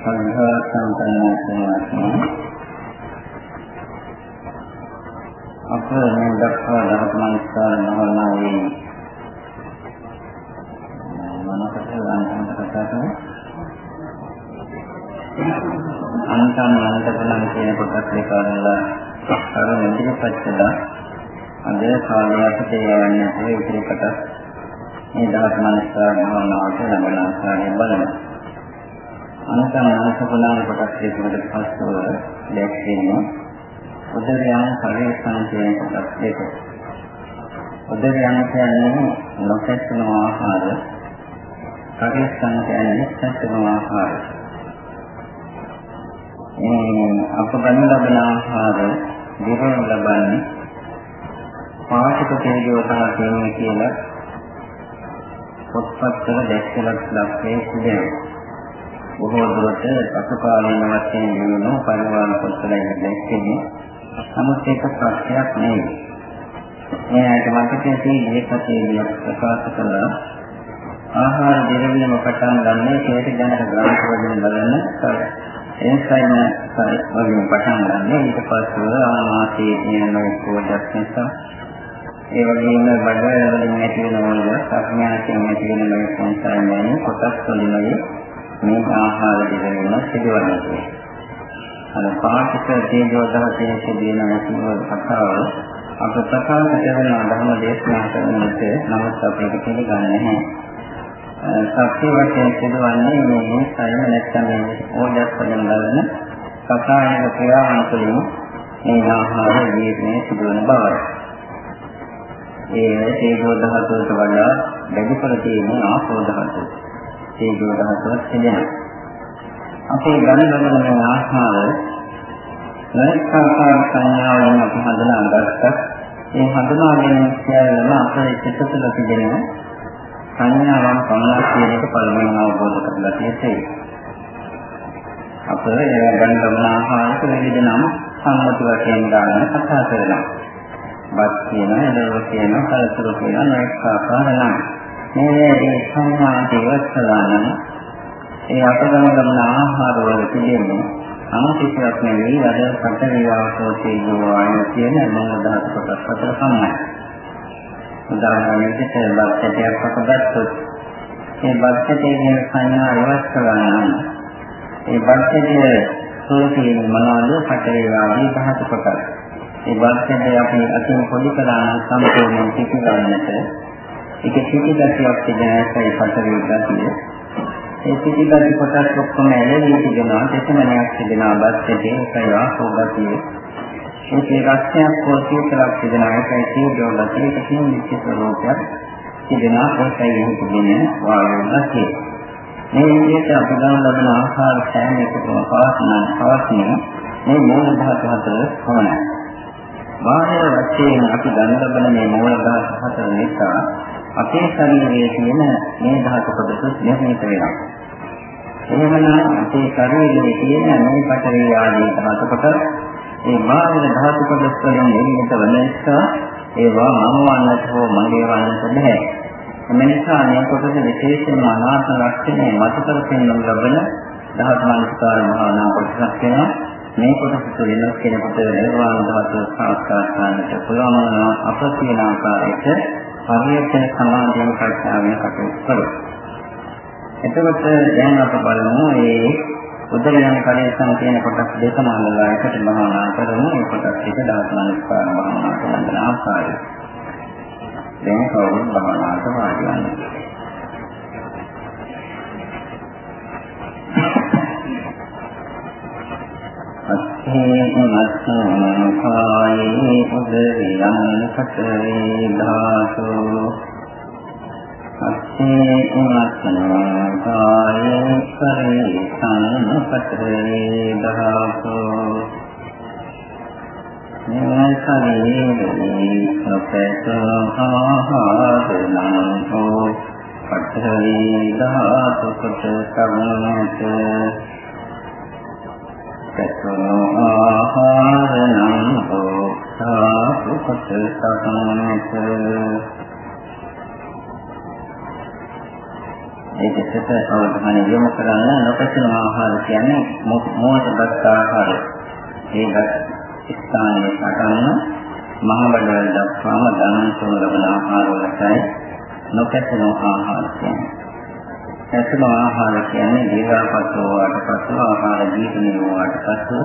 සංඝා සම්පන්නකම අප මේ දක්වා ධර්මස්කාර මහල්ලාවේ මනකට ගන්න කතා කරමු අන්තම් අන්තකලම් කියන කොටස් දෙක අරලා අර ඉදිරිපත් කළා අද කාලය අපිට යන්නේ ඒ ඉදිරිපත් මේ ධර්මස්කාර මහල්ලාවට ලබන ආකාරය බලමු අනන්තම අනසකලන කොටස් දෙකකට පස්සව දැක්වෙන්නේ උදරයන් පරිවර්තන කියන කොටස් දෙක. උදරයන් කියන්නේ නොසැසෙන ආහාර, පරිවර්තන කියන්නේ සැසෙන ආහාර. මේ අප ගන්න ලබන ආහාර දිවෙන් ලබන්නේ පාඨක තේජෝ තමයි කියලා පොත්පත්වල දැක්කලක් ලක්ෂේ සිදෙනවා. බොහෝ දුරට පසුකාලීන වශයෙන් ලියන පරිවාර පොත්වල දැක්කේ නමුත් ඒක ප්‍රශ්නයක් නෙවෙයි. මේ ඇයිට මතකයේ තියෙන ඒකතේ ප්‍රකාශ කළා ආහාර දෙරවිලම පටන් ගන්න හේත ජනක ග්‍රන්ථ වලින් බලන එන්සයිම වලින් පටන් ගන්න ඊට පස්සේ ආමාශයේ තියෙන කෝඩස් නිසා ඒ වගේම බඩ වලින් ඇති වෙන ඕන සඥායෙන් ඇති වෙන මේ සංසාරයෙන් කොටස් වලින් මේ ආහාර දෙකෙන් සිදුවන්නේ. අර පාඨක තේජෝ දහසේ සිදුවෙන අසුබ කතාව අප ප්‍රකාශ කරන ධර්ම දේශනා කරනකොට නමුත් අපි ඒක පිළිගන්නේ නැහැ. සත්‍ය වශයෙන් සිදුවන්නේ මේ සයම නැත්නම් මේ ඕජස් වලින් බලන සකායන ක්‍රියාවන් තුළින් මේ ආහාර ජීවනයේ සිදුවන බවයි. ඒ තේජෝ දහතුවට වඩා වැඩිපුර තියෙන ආපෝ දහතුව. තේජෝ දහතුව සිදෙනවා. අපේ ගණනවල මේ ආහාර නැත්නම් සංඥාවෙන් අපි හඳුනාගත්තා. මේ හඳුනා ගැනීම සියල්ලම අපේ චිත්ත තුළ තිබෙන සංඥාවන් පමණක් කියන එක පළමුවෙන් අවබෝධ කරගන්න තියෙයි. අප ඒ ගණනවල ආහාරක විවිධ නම් සම්මත වශයෙන් ගන්න කතා කරනවා. බත් කියන, එළව කියන, කලතුරු කියන අනෙක් ආකාර නම් මේ මේ සංඥා දේවස්තලා නම් ඒ අපගම ගමන ආහාර වල තිබෙන්නේ අනුසිතයක් නෙවෙයි අද පටවියාවෝ තේජෝ ආයන කියන මොන දහස් කොටස් අතර සම්මයි. උදාහරණයකට බක්කටයක් අපගත්තොත් මේ බක්කටේ කියන සංඥා ඉවත් කරනවා නම් ඒ බක්කටේ සෝතියේ මොනවාද පටවියාවී දහස් කොටස්. ඒ බක්කටේ අපි අතින් පොඩි කළා නම් සම්පූර්ණයෙන් පිටිගන්නට ඒක පිටිගතියක් තිබෙන එකයි පටවියාවී ඒ පිටිගත කොටස් ඔක්කොම ඇලෙවි තිබෙනවා. දෙතමනයක් තිබෙනවා. බස්සේදී ඒකයි ආසෝගතිය ඒකේ රක්ෂයක් හෝ සීතලක් තිබෙනවා. ඒකයි සීඩෝගතිය ඒකකින් නිශ්චිත රූපයක් තිබෙනවා. ඒකයි එහි තිබෙන වායුගතිය මේ විදිහට අප ගන්න ලබන ආහාර සෑම එකකම පවස්න පවස්න මේ මූල ධාතු හතර පමණයි. බාහිර වශයෙන් අපි ගන්න ලබන මේ මූල ධාතු හතර නිසා අපේ ශරීරයේ තියෙන මේ ධාතු කොටස නිර්මිත වෙනවා. එහෙමනම් අපේ ශරීරයේ තියෙන මේ පතරේ ආදී ධාතු කොටස් ඒ බාහිර ධාතු කොටස් වලින් නිර්මිත වන නිසා ඒවා මම වන්නට හෝ මගේ වන්නට බෑ. එම නිසා මේ කොටස විශේෂයෙන්ම අනාත්ම ලක්ෂණය මත කර පෙන්වන ලබන ධාතු මනස්කාර මහා නාම කොටසක් වෙනවා. මේ කොටස තුළින් කෙනෙකුට නිර්වාණ ධාතුව සාක්ෂාත් කරගන්නට පුළුවන් අප කියන ආකාරයට පරිවර්තන සමාධියෙන් ප්‍රඥාවෙන් කටයුතු කරනවා. එතකොට දැන් අප බලමු මේ උදලියන් කලේසම් කියන කොටස් දෙකම අල්ලලා එකට භාවනා කරමු. මේ කොටස් දෙක දාසනාස්කාර භාවනා කරන ආකාරය. දැන් කවුරුත් භාවනාවට වාඩි වෙනවා. අත්ථේනස්සං කායේ උදරියං කතරේ ධාතු අත්ථේනස්සං කායේ කරේ සංකතරේ ධාතු නේසලේ සපේතෝ ආහාරණං හෝ පඨවි ධාතු කොට සම්මත සතෝ ආහාරණං හෝ සාසු කොට සම්මත ඒ දෙකට අවධානය යොමු කරන්න නොපැසෙන ආහාර කියන්නේ මොහොතගත ආහාර. ඒකත් ස්ථානයේ සටහන මහ බඩවැල් දක්වාම ධනන් තුන ලබන ආහාර වලටයි නොපැසෙන ආහාර කියන්නේ. පැසෙන ආහාර කියන්නේ දීර්ඝපත්ව වාටපත්ව ආහාර ජීවනයේ වාටපත්ව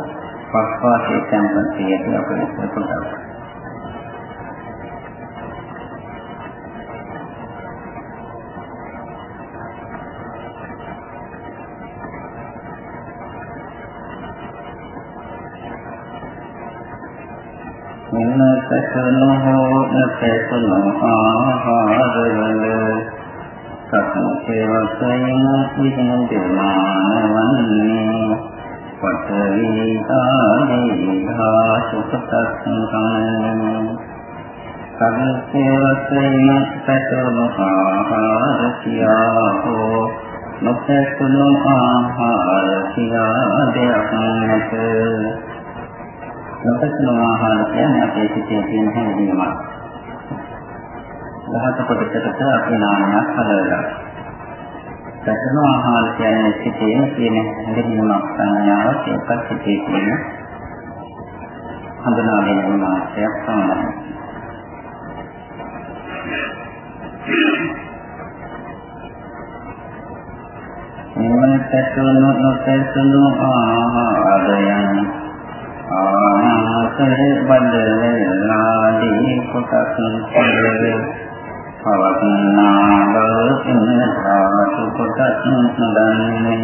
පස්වාසේ සම්පන්තිය කියලා අපිට පොතක්. සසනෝ නපසනෝ ආහාරවල සත්‍යේ වශයෙන් විදින දෙමානවන්නේ පඨවි ආදී ධාසුපතස්සං සත්‍යේ වශයෙන් සසනෝ ආහාර සියාහෝ නපසනෝ ආහාර සියා දෙයක් නැත නොපැසෙන ආහාර කියන්නේ අපේ සිතේ තියෙන හැඟීමක්. දහස කොටසකට අපේ නාමයක් හදලා. පැසෙන ආහාර කියන්නේ සිතේ තියෙන හැඟීමක් සංඥාවක් ඒකත් සිතේ තියෙන හඳුනා ගැනීම මාත්‍රයක් තමයි. මෙන්න පැසෙන නොපැසෙන ආහාරයන් ආසර බඳලාදී කොටස් පෙරේ පවත්නා බව ඉන්නතාවට කොටස් නදන්නේ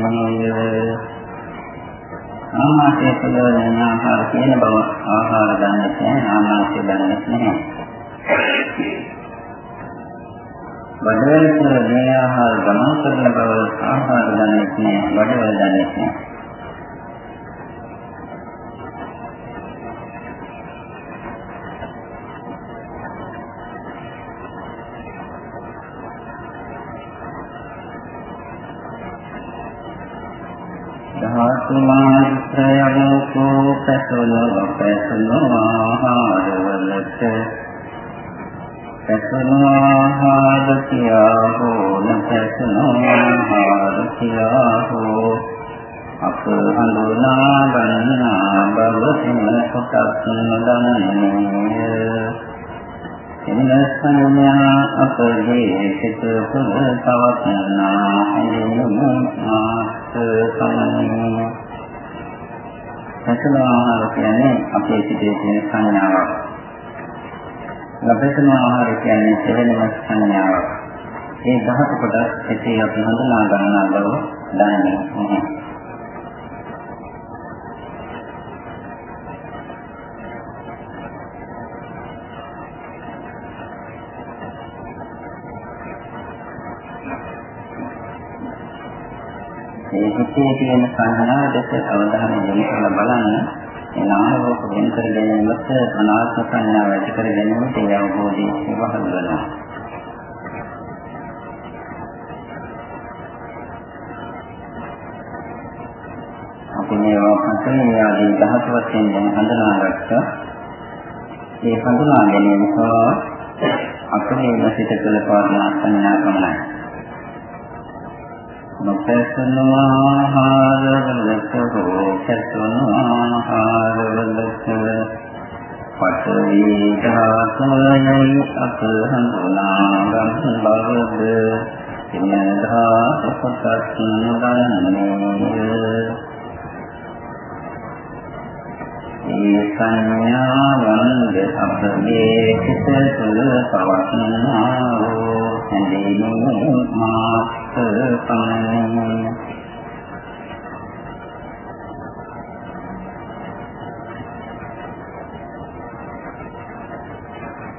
ආමාශය පිළිවෙලින් ආහාර කියන බව ආහාර ගන්න කියන්නේ ආමාශය ගන්න නැහැ. බඩවැල් මේ ආහාර ගමන් කරන බව ආහාර ගන්න නැහැ. බඩවැල් ගන්න නැහැ. මාත්‍රයමකෝ පැසුණු පැසුණු ආහාරවලට පැසුණු ආහාර කියා හෝ නැසුණු ආහාර කියා හෝ අප හඳුනා ගන්නා බව එම කොටස් නොදන්නේ එන සංඥා අපගේ සිත පුර පවත්නා හැඳුනුම් මාත් සමනි සසල ආහාර කියන්නේ අපේ සිතේ තියෙන සංඥාවක්. ලබන ආහාර කියන්නේ දෙවෙනිම සංඥාවක්. ඒ දහස කොටස් එසේ අපි හඳුනා ගන්නා බව දන්නේ නැහැ. හිතේ තියෙන සංඥා දෙක අවධානය යොමු කරලා බලන්න ඒ නාම රූප වෙන කර ගැනීමත් අනාත්ම සංඥාව ඇති කර ගැනීමත් ඒ අවබෝධයේ ඉවහල් වෙනවා. අපි මේවා පස්සේ ආදී දහස් වශයෙන් දැන් හඳුනාගත්තා. මේ හඳුනා ගැනීම සහ අපේ සිත තුළ පවතින සංඥා පමණයි. නොපැසුණු ආහාරවලට හෝ පැසුණු ආහාරවලට පඨවි ධාතුයයි අප හඳුනා ගන්න බවද සිනදා උපතස් නදන්නේ ඒ සංඥාවන්ද අපගේ සිත තුළ පවත්නා වූ හැඳිනීම මාත් පමණයි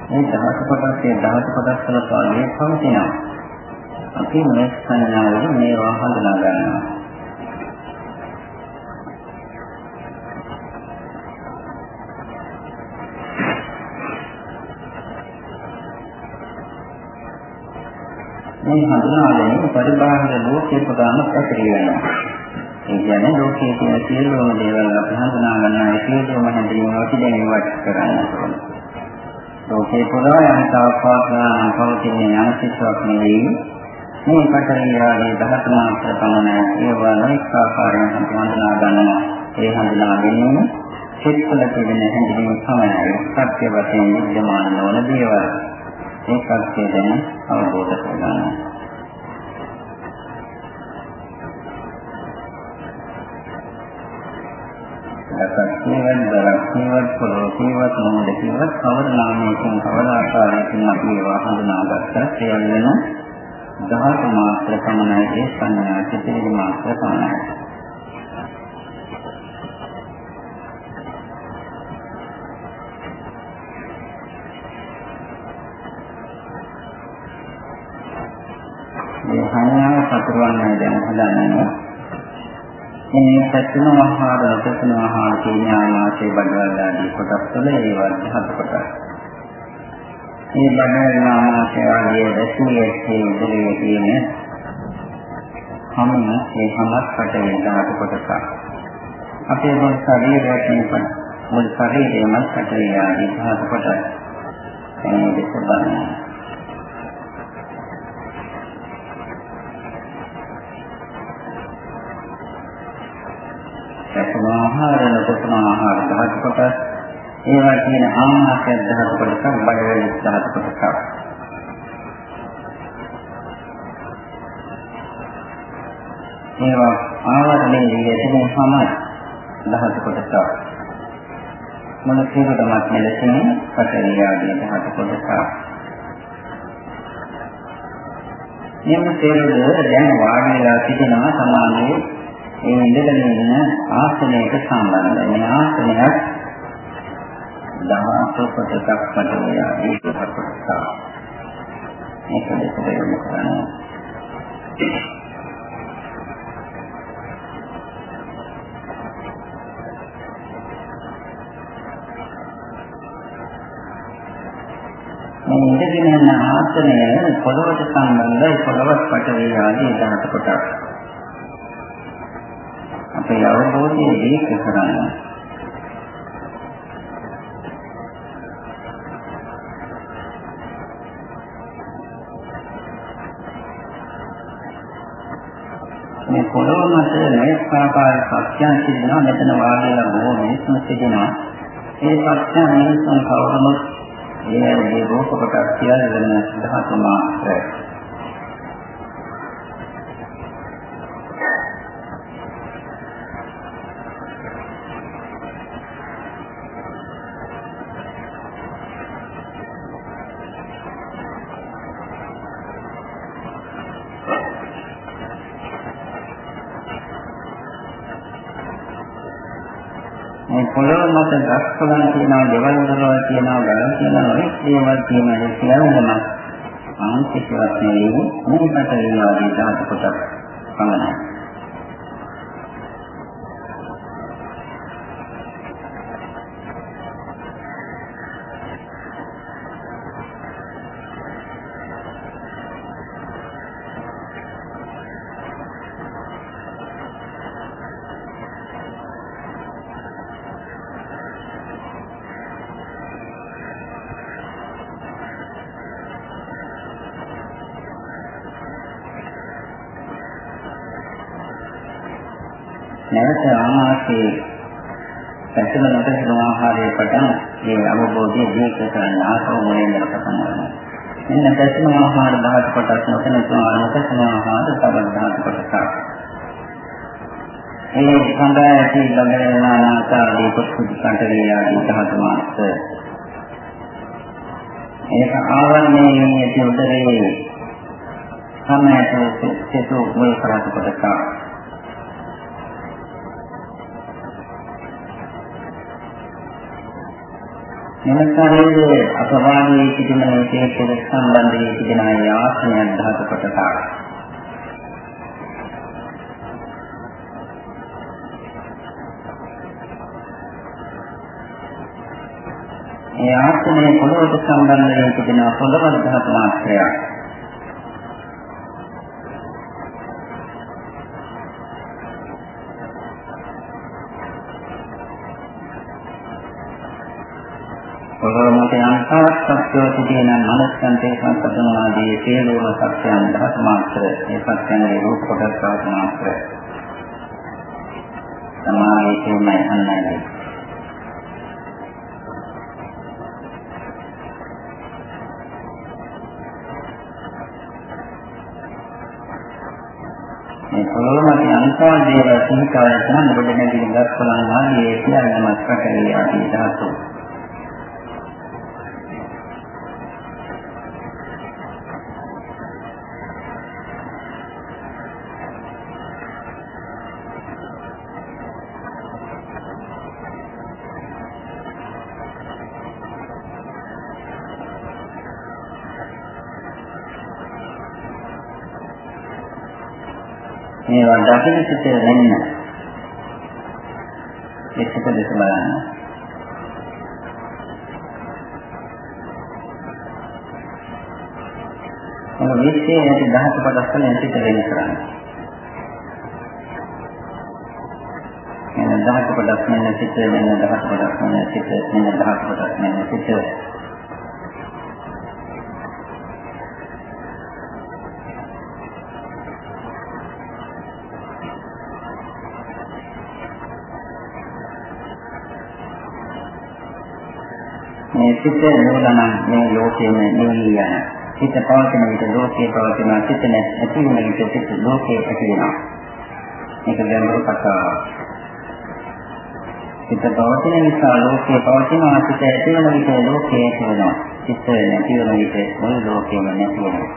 මේ දහස් කොටසේ දහස් කොටස් වල පාළියේ පවතිනවා. අපි මේ සංඥාවලින් මේවා හඳුනා ගන්නවා. මේ හඳුනා ගැනීම පරිබාහිර ලෝකයේ ප්‍රදාන පැතිරී වෙනවා. ඒ කියන්නේ ලෝකයේ තියෙන සියලුම දේවල් අපි හඳුනා ගන්නා ඒ සියලුම හැඳින්වීම අපි දැනීමක් කරන්න ඕනේ. ලෝකේ පුරා යන්තාවක් පවතින යන සිත්වක් නෙවෙයි. මේ පටලියාගේ දහස් මාත්‍ර පමණ ඒවා නොඑක ආකාරයෙන් හඳුනා ගන්නවා. ඒ හඳුනා ගැනීම සිත්වල තිබෙන හැඟීම් සමනයි සත්‍ය වශයෙන් විද්‍යමාන නොවන දේවල්. ඒ සත්‍ය ගැන අවබෝධ කරගන්නවා. දසක්කේවත් දරක්කේවත් පොළොකේවත් මොහොතකේවත් කවර නාමයකින් කවර ආකාරයකින් අපි ඒවා හඳුනාගත්තා සියල්ලම ධාතු මාත්‍ර පමණයි ඒ සංඥා සිතේ මාත්‍ර පමණයි මේ සංඥාව සතුරවන්නයි දැන් හදන්නේ. මේ සත්‍යන ආහාර, රසන ආහාර කියන ආමාශය බඩවල ආදී කොටස් වල ඒවා හත කොටස්. මේ බඩවල ආමාශය ආදී දැසියේ ඉදිරියේ තියෙන හැම මේ හැමත් කටේ දාට කොටසක්. අපේ මොන ශරීරයක් නෙවෙයි මොන ශරීරයම කටේ ආදී හත කොටස්. එන්නේ දෙක බලන්න. සතම ආහාර නතම ආහාර දහස් කොටස් ඒවා කියන ආමාශය දහස් කොටසක් බඩවැලි දහස් කොටසක් ඒවා ආවරණය විදිහටම සමයි දහස් කොටසක් මොන සියලුමත් මෙලෙසින් පටලියාගේ දහස් කොටසක් මෙන්න සියලු දැන් වාඩිලා සිටිනවා සමානයේ ඒ ඉඳගෙන ඉන්න ආසනයක සම්බන්ධයි. මේ ආසනයක් දහස කොටසක් පටලවා ඒක කොටසක්. මේක දෙකට යොමු කරනවා. මේ ඉඳගෙන යන ආසනය පොළොවට සම්බන්ධයි පොළොවත් පටලවා ආදී දහස කොටස්. අපේ අවබෝධය ඒක කරන්නේ. මේ පොළොව මත නොයෙක් ආකාර සත්‍යයන් සිටිනවා මෙතන වාගේලා බොහෝ මිනිස්සු සිටිනවා ඒ සත්‍යයන් මිනිස්සුන් කවුරුත් ඒ ඒ රූප කොටස් කියලා වෙන ධාතු මාත්‍රයි තියෙනවා, ගලන් තියෙනවා, ඒ දේවල් තියෙනවා ඒ සියල්ලම ආංශිකවත් නෙවෙයි මේකට ඒවාගේ ධාතු කොටස් පමණයි. අවබෝධය දීක කරන ආසව මොලේන පටන් ගන්නවා. මෙන්න පැසල ආහාර දහස් කොටස් නොතන නොදැසන ආහාර තවත් දහස් කොටසක්. ඒ සඳහා ඇති ළඟන ආකාරයේ පුස්කුඩි කන්ටරේ ආදී දහස් මාස. ඒක ආවරණයේ ඇති උදරේ සමයට සෙතු මුල් කරත් කොටසක්. මෙම ශරීරයේ අපවාදයේ තිබෙන විශේෂ සම්බන්ධයේ තිබෙන ආසනයන් ධාතු කොටසක්. ඒ ආසනයේ පොළොවට සම්බන්ධයෙන් තිබෙන පොළොව ධාතු මාත්‍රයක්. පොළොව මත යම් තාක්ෂ සත්‍යෝ සිටින මනස්කන්තේ සංසතනාදී සියලුම සත්‍යයන් දහස් මාත්‍ර ඒ සත්‍යයන්ගේ රූප කොටස් දහස් මාත්‍ර සමාධිය කියන්නේ අන්නයි මේ පොළොව මත අන්තල් දේවල් සිහිකාරය තමයි ඔබ දැනගෙන ගස්සලන ආදී කියන්නේ මස්කටේ ආදී ධාතු. මේවා දකින්න සිට වෙන්න. ඒකත් දෙක බලන්න. මොන විශ්ේ ඇති දහස කොටස් වලින් සිට වෙන්න කරන්නේ. එන දහස කොටස් මෙන්න සිට මෙන්න දහස කොටස් මෙන්න සිට මෙන්න දහස සිත නෝලනම් මේ ලෝකයෙන් නිවි යන. සිත පවතින විට ලෝකයේ පවතින සිත නැති වෙන විට සිත ලෝකයේ ඇති වෙනවා. මේක ගැඹුරු කතාවක්. සිත පවතින නිසා ලෝකයේ පවතිනවා සිත ඇති වෙන විට ලෝකයේ ඇති වෙනවා. සිත නැති වෙන විට මුළු ලෝකෙම නැති වෙනවා.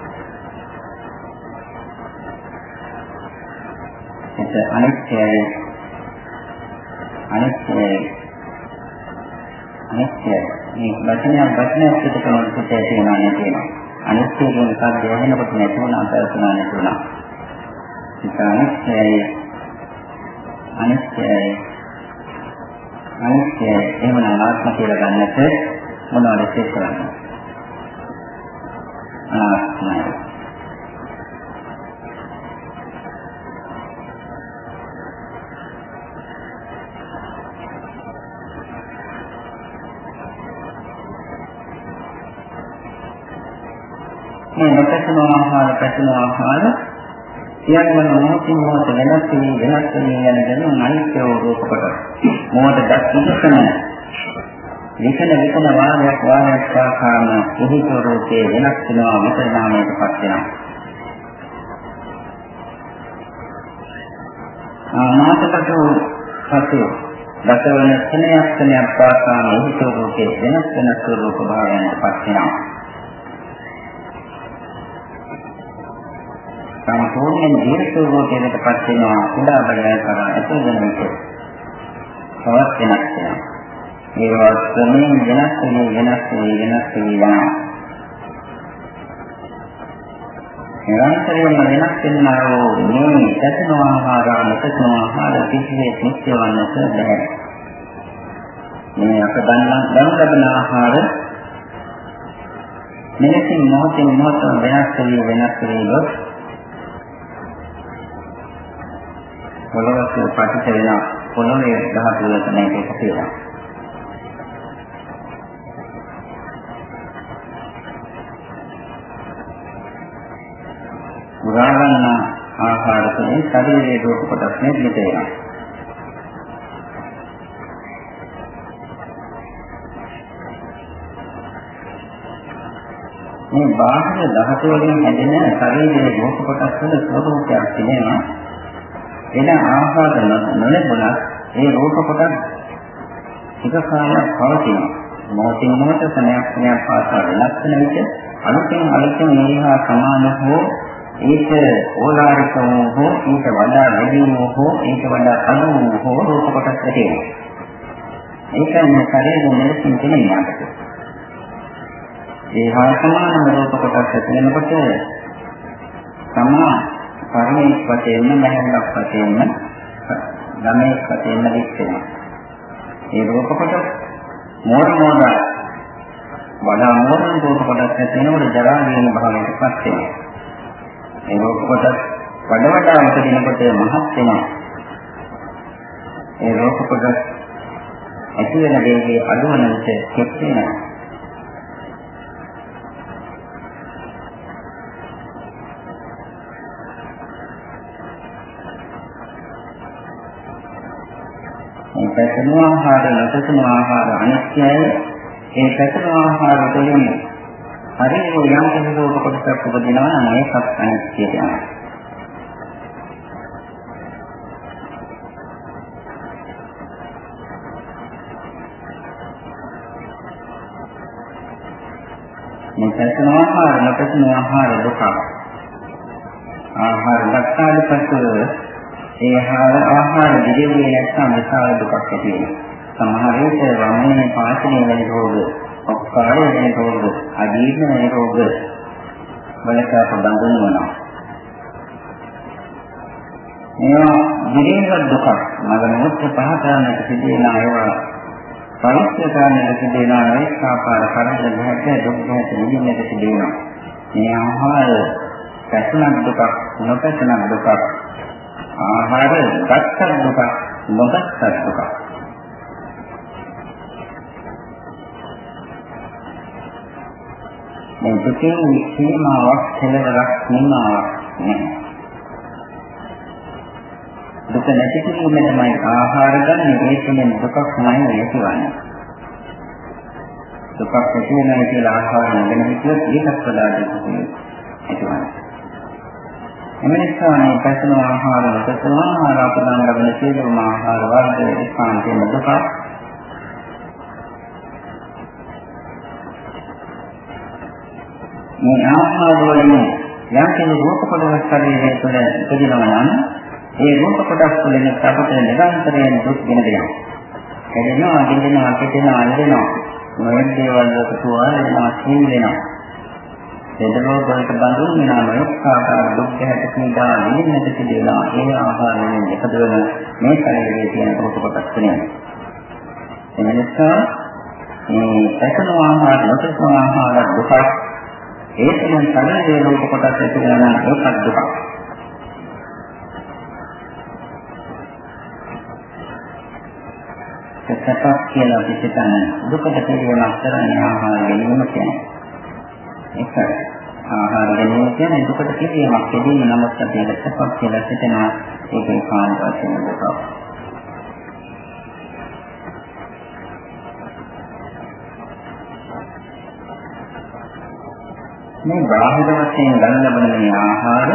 සිත අනිත්‍යයි අනිත්‍යයි අනිත්‍යයි මේ වචනයක් වචනයක් පිට කරන පිට තියෙනවා නේ තියෙනවා. අනිත්‍ය කියන එකක් දැනෙනකොට නැති වුණා අතල්පනා නැති වුණා. ඒක අනිත්‍යයි. අනිත්‍යයි. අනිත්‍යයි. එහෙම නාත්ම කියලා ගන්නට මොනවද කරන්නේ? ආහාර පැසෙන ආහාර සියල්ලම මොහොතින් මොහොත වෙනස් වී වෙනස් වී යන දන අනිත්‍ය රූප කොට. මොහොත දක්ෂිකන විකන විකන වාරයක් වාරයක් පාකාම එහි රූපේ වෙනස් වෙනවා විපරිණාමයටපත් වෙනවා. ආනාතකතු සතු දසවන ස්නේහයක් ස්නේහයක් පාකාම එහි රූපේ වෙනස් වෙනස් රූප භාවයන්ටපත් වෙනවා. සම්පූර්ණ දීර්ඝෝගයකට පත් වෙනවා. කුඩා බලය කරා ඇතුළත විට තවත් වෙනස් වෙනවා. ඒවා ක්‍රමයෙන් වෙනස් වෙන වෙනස් වෙන වෙනස් වෙනවා. නිරන්තරයෙන්ම වෙනස් වෙනා වූ මේ සතන ආහාර නැතන ආහාර කිසිේ නිත්‍ය වන්නට බැහැ. මේ අප දන්නා දැන් ලැබෙන ආහාර මෙලෙසින් මොහොතින් මොහොත වෙනස් වෙවි වෙනස් වෙවි ගොස් පොළොවට පටිච්ච වෙන පොළොවේ ධාතු වල තමයි ඒක තියෙනවා. උදාහරණ ආහාරයෙන් ශරීරයේ රූප කොටස් නිර්මිත වෙනවා. මේ බාහිර ධාතු වලින් හැදෙන ශරීරයේ රූප කොටස් වල ස්වභාවයක් තියෙනවා. එන ආහාර නොලැබුණත් ඒ රූප කොටස් ටික කාලයක් පවතිනවා. මොහොතින් මොහොත සනයක් සනයක් පාසා වෙනස් වෙන විට අලුතෙන් අලුතෙන් ඒහා සමාන හෝ ඒක ඕලාරිකව හෝ ඊට වඩා වැඩි හෝ ඊට වඩා අඩු හෝ රූප කොටස් ඇතිවෙනවා. ඒක මේ ශරීරයේ මෙලෙසින් තියෙන අපිට. ඒ හා සමාන රූප කොටස් ඇති වෙනකොට සමා කර්මයක් වශයෙන්ම මහණක් වශයෙන්ම ළමෙක් වශයෙන්ම දික්කෙනවා. ඒ රූප කොට මෝඩ මෝඩ වඩා මෝඩ රූප කොටස් ඇති වෙනකොට ජරා නියම භාවයටපත් වෙනවා. ඒ රූප කොටස් වඩ වඩා උපදිනකොට මහත් වෙනවා. ඒ රූප කොටස් ඇති වෙන වේගයේ අඩු වෙන විට කෙට් වෙනවා. පැසෙන ආහාර නොපැසෙන ආහාර අනිත්‍යයි. ඒ පැසෙන ආහාර වලින් හරියට යම් කිසි රෝග කොටසක් උපදිනවා නම් ඒකත් අනිත්‍යයට යනවා. මේ පැසෙන ආහාර නොපැසෙන ආහාර දුක. ආහාර ගත්තාට පස්සේ ඒ ආහාර ආහාර දිගෙන්නේ නැත්නම් විශාල දුකක් ඇති වෙනවා. සමහර විට වමනේ පාචනය වෙන රෝග, ඔක්කාරය වෙන රෝග, අදීර්ණ වෙන රෝග වලට සම්බන්ධ වෙනවා. මේවා දිගෙන්න දුකක්. මග මොහොත පහ කරන්නට සිදුවෙන ඒවා පරිස්සම් කරන්නට සිදුවෙන අනෙක් ආකාර කරදර නැහැ දුක් නැහැ නිදින්නට සිදුවෙනවා. මේ ආහාර පැසුණක් දුකක්, නොපැසුණක් දුකක්. ආහාර ගත්තක් දුකක්, නොගත්තක් දුකක්. මේ දුකේ සීමාවක් කෙලවරක් සීමාවක් නැහැ. දුක නැති කිරීමෙන්මයි ආහාර ගන්න ඒ තුළින් දුකක් නැහැ ඇතිවන්නේ. දුකක් ඇති වෙනවා කියලා ආහාර නැගෙන හිටියොත් ඒකත් වඩා දුක ඇතිවන්නේ. එම නිසා මේ පැසෙන ආහාර පැසෙන ආහාර අපදාන ලබන සියලුම ආහාර වර්ග ඒකාන්තයෙන්ම දුක. මේ ආහාර වලින් යම් කෙනෙකු රූප කොටස් ශරීරය තුළ උපදිනවා නම් ඒ රූප කොටස් වලින් අපට නිරන්තරයෙන් දුක් ගෙන දෙනවා. එදෙනවා, දින්දෙනවා, පිටිනවා, අල්ලෙනවා. නොයෙක් දේවල් වලට තුවාල වෙනවා, සීල් වෙනවා. එදලෝ වලට බඳුන් වෙනා නොයෙක් ආකාර දුක් ගැට පීඩා නිමින්නට සිදුවෙනවා. ඒ ආහාර වලින් එකතු වෙන මේ ශරීරයේ තියෙන රූප කොටස් වෙනවා. එනිසා මේ පැසන ආහාර, නොපැසන ආහාර දුකක් ඒ තුළින් ශරීරයේ රූප කොටස් ඇති වෙනවා නම් ඒකත් දුකක්. සැපක් කියලා අපි හිතන්නේ දුකට පිළිවෙලක් කරන්නේ ආහාර ගැනීම කියන්නේ. ඒකයි. ආහාර ගැනීම කියන්නේ දුකට පිළිවෙලක් දෙදීම නමුත් අපි ඒක සැපක් කියලා හිතනවා ඒකේ කාන්ත වශයෙන් දුක. මේ බාහිර වශයෙන් ගන්න ලබන මේ ආහාර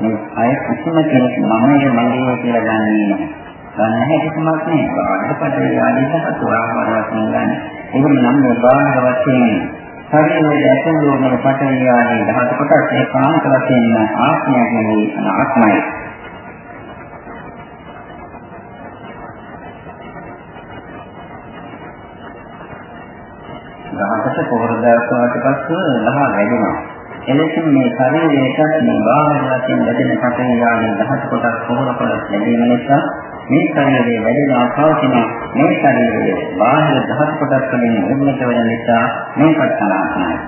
මේ අය කිසිම කෙනෙක් මමයේ මගේ කියලා ගන්නේ නැහැ. ගන්න හැටි සමත් නෑ. බාහිර පදේ ආදී සතු ආහාර වශයෙන් ගන්න. එහෙම නම් මේ බාහිර වශයෙන් ශරීරයේ ඇතුළු වන පටවිය ආදී දහස කොටස් ඒ කාන්ත වශයෙන් ආත්මය කියන්නේ ආත්මයි. දහකට පොහොර දාසාවට පස්සේ දහ වැඩිනවා. එලෙසින් මේ ශරීරයටත් මේ බාහිර වශයෙන් ලැබෙන පටවිය ආදී දහස කොටස් පොහොර කොටස් ලැබීම නිසා මේ ශරීරයේ වැඩිලා පවතින මේ ශරීරයේ බාහිර දහස් කොටස් වලින් නිර්මිත වෙන නිසා මේකත් අනාත්මයි.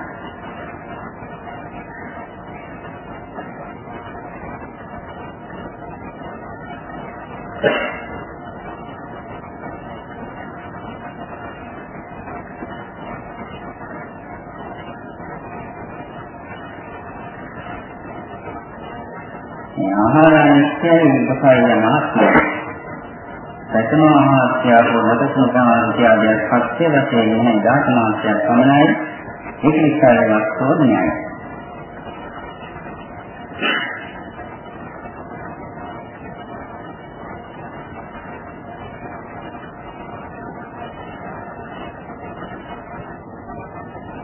ආහාර නිත්‍යයි දුකයි අනාත්මයි. රචනා මහත්යාව නතසන ප්‍රමාණත්‍යාදයක් පස්සේ වශයෙන් නැහැ ධාතනාත්‍යක් පමණයි. ඒක නිසා එකක් සෝදනයයි.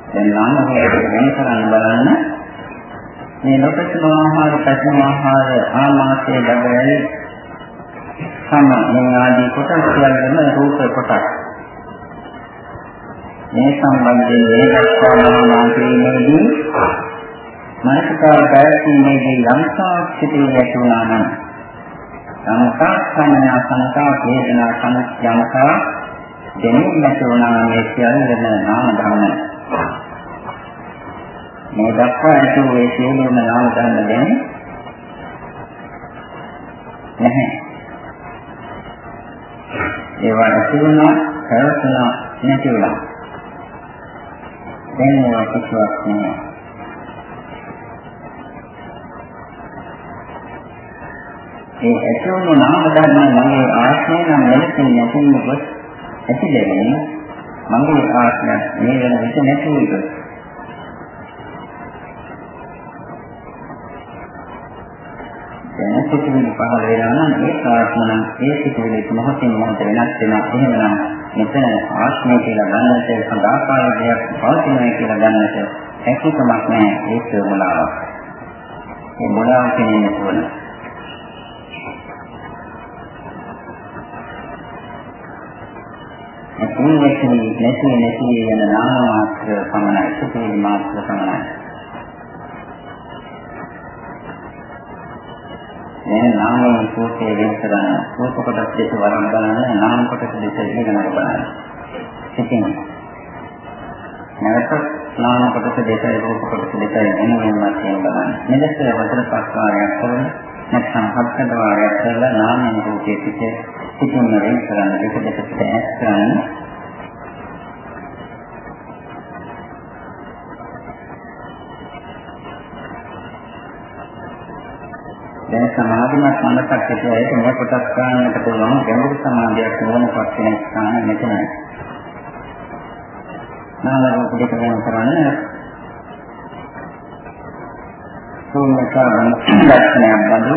දැන් නාමකයට වෙන කරන්න බලන්න. මේ ලෝකසම ආහාර පැසම ආහාර ආමාශය දබරයි සම මේ ආදී කොටස් සියල්ලම රූප කොටස්. මේ සම්බන්ධයෙන් මේ දක්වා මානසිකීමේදී මානසිකාර පැවැත්මේදී යම්සා සිටී ඇතිවනා නම් සංකා සංඥා සංකා වේදනා සංඥාකා දෙන්නේ නැතුණා මේ සියල්ලම නාම ධර්ම මේ දක්වා ඇති වූ ඒ සියලුම නාම ධර්ම දැන් නැහැ ඒවා ඇති වුණා පැවතුණා නැති වුණා දැන් ඒවා කිසිවක් නැහැ ඒ ඇතුළු නාම ධර්ම මගේ ආශ්‍රය නම් නැතිනම් නැතිනම් ගොස් ඇතිදෙන්නේ මගේ ආශ්‍රය මේ වෙන විට නැති වෙයි. සිතුවිලි පහළ වෙනවා නම් ඒ ආත්ම නම් ඒ සිතුවිලි මොහොතින් මොහොත වෙනස් වෙනවා. එහෙමනම් මෙතන ආශ්‍රය කියලා ගන්නට සදාකාලිකයක් පවතිනවා කියලා ගන්නට හැකියාවක් නැහැ ඒක මොලාවක්. ඒ මොලාව කියන්නේ කොහොමද? නැති නැති නැති නැති යන නාම මාත්‍ර පමණයි සුපේ මාත්‍ර පමණයි මේ නාමයේ සූත්‍රයේ වෙන කරන රූප කොටස් දෙක වරන් බලන නාම කොටස් දෙක ඉගෙනම බලන්න ඉතින් නැවත නාම කොටස් දෙකයි රූප කොටස් දෙකයි වෙනම වශයෙන් බලන්න. මෙලෙස වතර පස් වාරයක් කරන නැත්නම් හත්කඩ වාරයක් කරලා නාමයේ රූපයේ පිට සිතින් වෙන් කරන්න දෙක දෙකට ඈත් කරන්න සමාධිමත් මනසක් ඇතිවෙයි මේ කොටස් ගන්නට පුළුවන් ගැඹුරු සමාධියක් නුවණපත් වෙන ස්ථාන මෙතනයි. නාම රූප දෙක වෙන කරන්නේ සෝමකාරණ ලක්ෂණයක් බඳු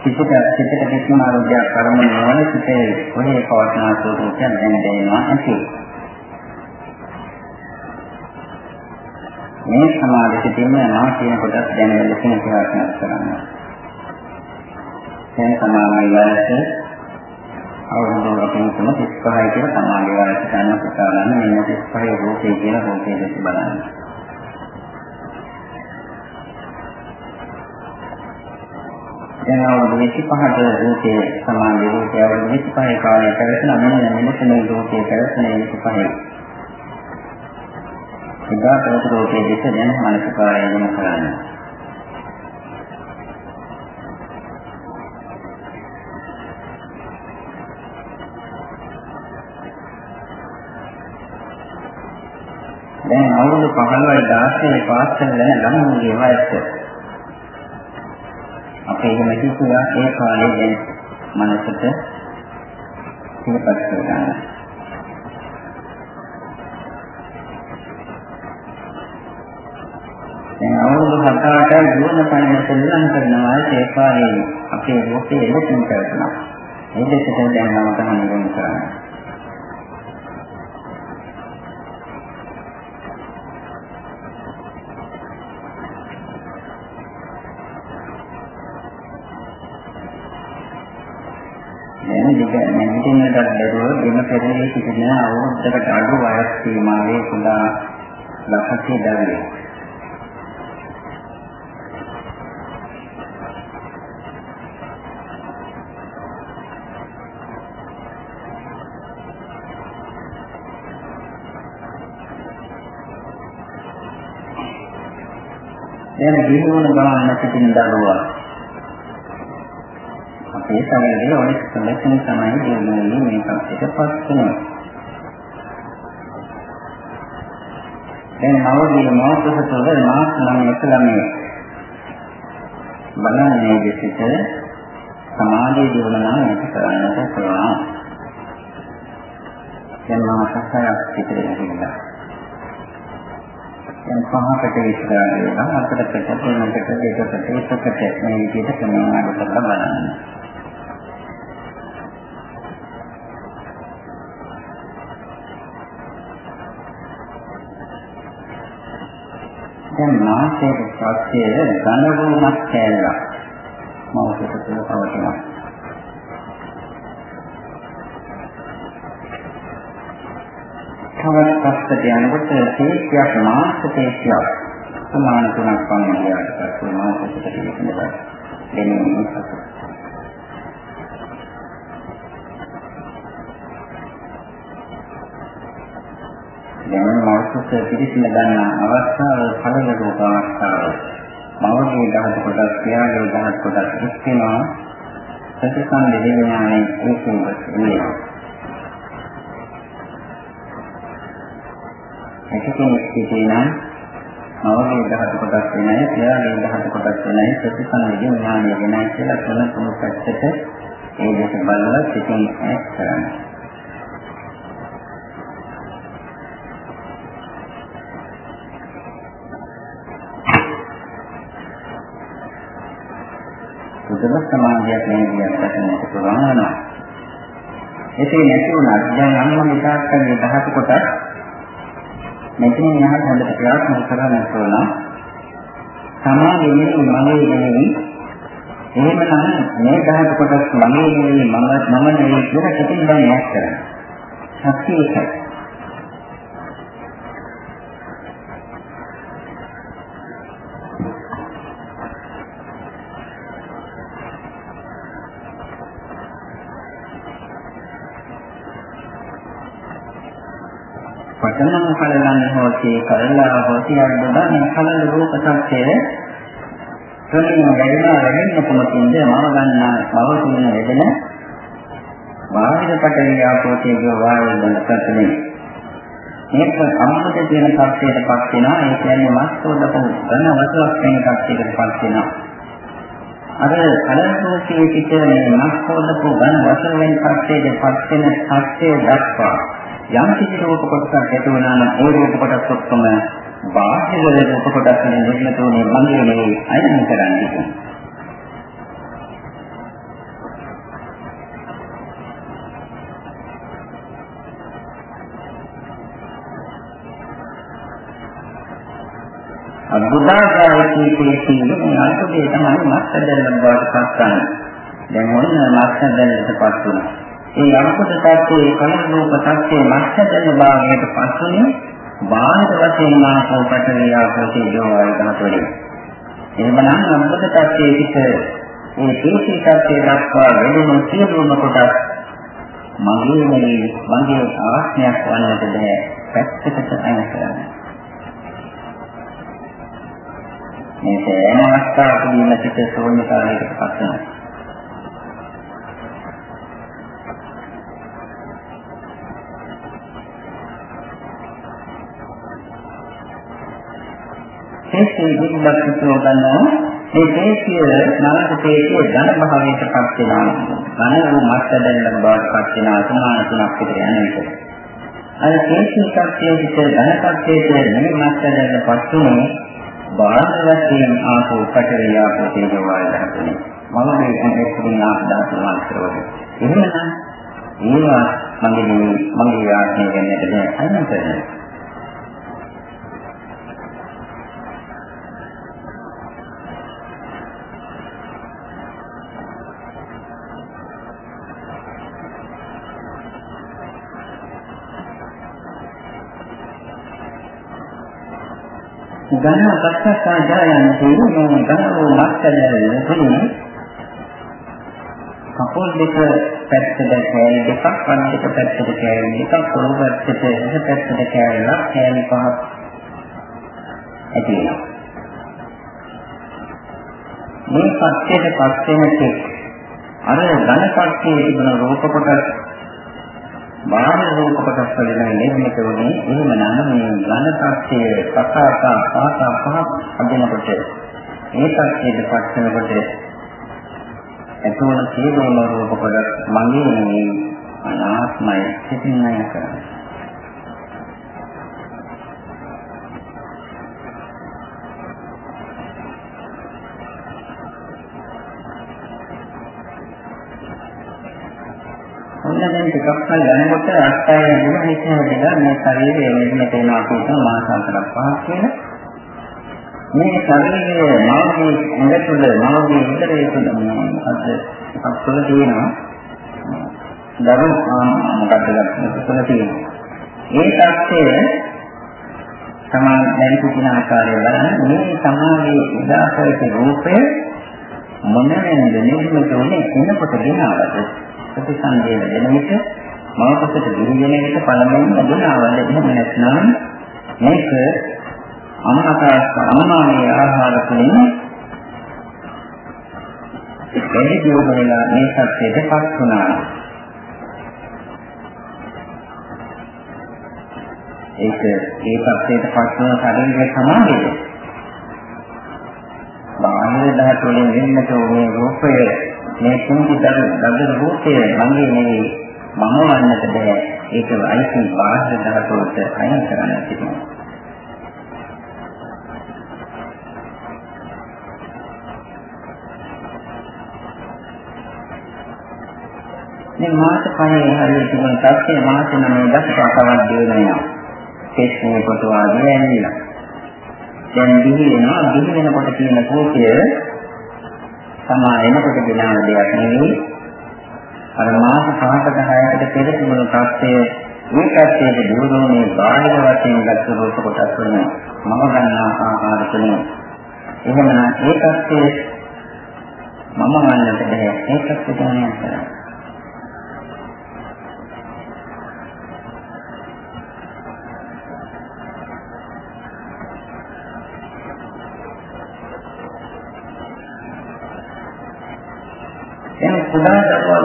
සිතට සිතට කිසිම ආරෝග්‍යයක් කරමුණු නොවන සිතේ කොහේ පවත්නා ස්වરૂපයක් දැන දැනෙනවා ඇති. මේ සමාධි සිටින්න මා කියන කොටස් දැන ලෙසින් ප්‍රයත්න කරනවා. දැන් සමාධි වයස අවුරුදු වශයෙන් 35 කියලා සමාධි වයස ගන්න පුතා ගන්න මෙන්න 35 රූපේ කියලා රූපේ දෙක බලන්න. දැන් අවුරුදු 25ට රූපේ සමාධි රූපය අවුරුදු 25 කාලය පැවතුන මෙන්න මෙතන රූපේ පැවතුන 25. එදා පැවතු රූපේ දෙක දැන් මනස කාලය වෙන අවුරුදු 15යි 16යි පාස් කරන ළමයිගේ වයස අපේ එහෙම හිතුවා ඒ කාලේ දැන් මනසට සිහිපත් කරගන්න. දැන් අවුරුදු 7-8යි ජීවන පණින සෙල්ලම් කරනවා ඒ කාලේ අපේ ලෝකයේ එළකින් කරනවා. ඒ දෙකට දැන් මම තමයි කරන්නේ. නැගිටින්නට බැරුව දෙම පෙරේ සිටින අවුරුද්දකට අඩු වයස් සීමාවේ කුඩා ලක්ෂේ දරුවෙක්. දැන් දිනුවන ගමන් සිටින දරුවා ඒ ශරීරයේ ඔය සම්ලක්ෂණ තමයි දෙන්නේ මේ කප්පිට පස්සෙනවා. දැන් නවදී මාසක තුළ මාස නම් එකලමේ බලන්නේ දෙසිට සමාධිය දිනන නම් ඒක කරන්නට පුළුවන්. දැන් මාස හයක් පිටරේ ගිහිල්ලා. දැන් පහකට විතර වෙනවා අතට පිටට දෙකට දෙකට ඒකකට මේ විදිහට ප්‍රමාණය කරලා බලන්න. නාසයේ පස්සේ ඝන වුණක් කැලලා මෞඛ්‍ය තුළ පවතිනවා. තවත් පස්සට යනකොට තේක්ෂයක් මාස තේක්ෂයක් සමාන තුනක් වගේ ගියාට පස්සේ මාසෙකට තියෙනවා. දෙන්නේ දැන් මානසික පිළිසින ගන්න අවස්ථාව පළවෙනි රූප අවස්ථාව. මවගේ දහස කොටස් ක්‍රියාවේ දහස කොටස් ඉස්තිනවා ප්‍රතිසන්දි විඥානයේ ඒකම වෙනවා. එකකින් සිටිනම් නවගේ ධාතු කොටස් වෙනයි, ක්‍රියාවේ ධාතු කොටස් වෙනයි, ප්‍රතිසංවේදී විඥානය වෙනයි කියලා තුන තුන පැත්තට ඒ දෙක බලලා සිතින් ඈත් කරන්නේ. සුදුම සමාධියක් නෙවෙයි අපට පුළුවන් වෙනවා. එසේ නැති වුණත් දැන් අන්න විකාශකයේ ධාතු කොටස් මෙතනින් යහට හොඳට ක්‍රියාත්මක කරන්න ඕන. සමාධිය නෙවෙයි මගේ නෙවෙයි. එහෙමනම් මේ ධාතු කොටස් මගේ නෙවෙයි මම මම නෙවෙයි කියලා කිසිම දැන් නැස් කරන්නේ. ශක්තිය ඒකයි. පඨමං කලලං හෝති කලලා හෝති අද්දන කලල රූප සත්‍යය ප්‍රමින වැඩිලා වැඩෙන්න කොමකින්ද මම ගන්නා බව තුන වැඩෙන බාහිර පටවිය ආපෝතේ වායු වල සත්‍යනේ මේක සම්මත කියන සත්‍යයට පත් වෙනවා. ඒ කියන්නේ මස්සෝදපු ධන වසවක් වෙන සත්‍යයකට පත් වෙනවා. අර කලන්තෝකයේ පිට මේ මස්සෝදපු ධන වස වෙන සත්‍යයට පත් වෙන සත්‍යය දක්වා යම් කිසි රූප කොටසක් ඇති වුණා නම් ඒ රූප කොටස් ඔක්කොම බාහිර රූප කොටස් වලින් නිර්මිත වුණේ මගේ නෙවෙයි අයින් කරන්නේ. අද්භුතාකාරී කීකේ අල්පදේ තමයි මස්සදෙල්ලම් බවට පත් කරන්නේ. දැන් මොන මස්සදෙල්ලට පත් වුණා. ඒ අනුකත tattේ කලින් රූප tattේ මස්සදෙල්ල භාවයට පත්ුනේ බාහිර වශයෙන් මානසික පටලිය ආපෝතේ යෝවායි ගන්නතොලේ. එහෙමනම් අනුකත tattේ පිට මේ කේසී tattේ දක්වා වැඩෙන සියලුම කොටස් මගේ නෙවෙයි මගේ ආත්මයක් වන්නට බෑ පැත්තකට අයින් කරන්න. මේ සෑම අවස්ථාවකදීම සිත ශූන්‍යතාවයකට පත් වෙනවා. තේසිය දුක්ලක් කියනවා මේ තේසිය නාමක තේසිය ධන භාවයට පත් වෙනවා. ධන වූ මාත්‍රයෙන් බවට පත් වෙනවා. සමාන තුනක් විතර යන විට අර තේසිය සත්‍යයේ විතර ධන සත්‍යයේ නෙමෙයි මාත්‍රයෙන් පත් වුනේ බාහිර වශයෙන් ආපෝ පටවිය ආපෝ තේජෝ වායු ධාතුනේ මම මේ අන්තිම ආදාතු මාත්‍රවල එහෙමනම් ඒවා මගේ මගේ ආත්මය ගැනට දැන් අයින් කරනවා. ඝන පස්සාජායන තේරුම ඝනෝ මත්තලේ නුනේ කපෝල් දෙක පැත්තට කෑලි දෙකක් වම් දෙක පැත්තට කෑලි දෙකක් පොළොව පැත්තට එහ පැත්තට කෑලි කෑලි පහක් ඇති වෙනවා. මේ පස්සේට පස් වෙන තෙක් අර ඝන පස්සේ තිබුණ රූප කොටස් බාහිර රූප කොටස් වලින් නිර්මිත වුණේ එහෙමනම් මේ ඝන tattයේ පසාසා පහසා පහ අදිනකොට මේ tattයේ පස්සනකොට එතකොට සියලුම රූප කොටස් මගේ නෙවෙයි අනාත්මයි සිතින් නැය කරන්නේ. දැන් ටිකක් කල් යනකොට අත්‍යය වෙන හිත හැදලා මේ ශරීරයේ මෙන්න තේන අපිට මාස හතරක් පහක් කියලා මේ ශරීරයේ මාගේ ඇඟ තුළ මාගේ ඉන්ද්‍රිය තුළ මොකද්ද එකක් තුළ තියෙනවා. දරු මොකද්ද තුළ තියෙනවා. ඒ தත්ත්වය සමාන දැන් කියන ආකාරය බලන්න. මේ සමාගයේ උදාහරණ රූපය මොන වෙනද නිර්මිත වුනේ එනකොට ගෙනාවද? ප්‍රතිසන්දේ වෙන විට මාපසට දිවිගෙන විට පළමුවෙන් ලැබුණාවද එහෙම නැත්නම් මේක අමහතාස්ස අනුමානීය ආහාර තුළින් වැඩි දියුණු වෙලා මේ සත්‍යයට පත් වුණා. ඒක ඒ සත්‍යයට පත් වන ශරීරය සමානයි. බාහිර ධාතු වලින් වෙන්නට මේ රූපය මේ කුංචි දඩ රූපය මගේ නෙවෙයි මම වන්නට බෑ ඒක අයිති බාහිර ධාතුවට අයින් කරන්න තිබෙනවා මේ මාස පහේ හරියට තිබුණ තත්ත්වය මාස 9 දක්වා තවත් දියුණු වෙනවා. කෙස්නේ කොට වාගේ ඇනිලා. දැන් දිවි වෙනවා දිවි වෙනකොට තියෙන කෝපය තමා එනකොට දිනන දෙයක් නෙවෙයි. අර මාස 5කට 6කට පෙර තිබුණු තත්ත්වය මේ තත්ත්වයේ දියුණුවේ බාහිර වශයෙන් ගත රූප කොටස් වලින් මම ගන්නා ආහාර තුලින් එහෙමනම් ඒ තත්ත්වයේ මම වන්නට බැහැ. ඒකත් උදාහරණයක් කරනවා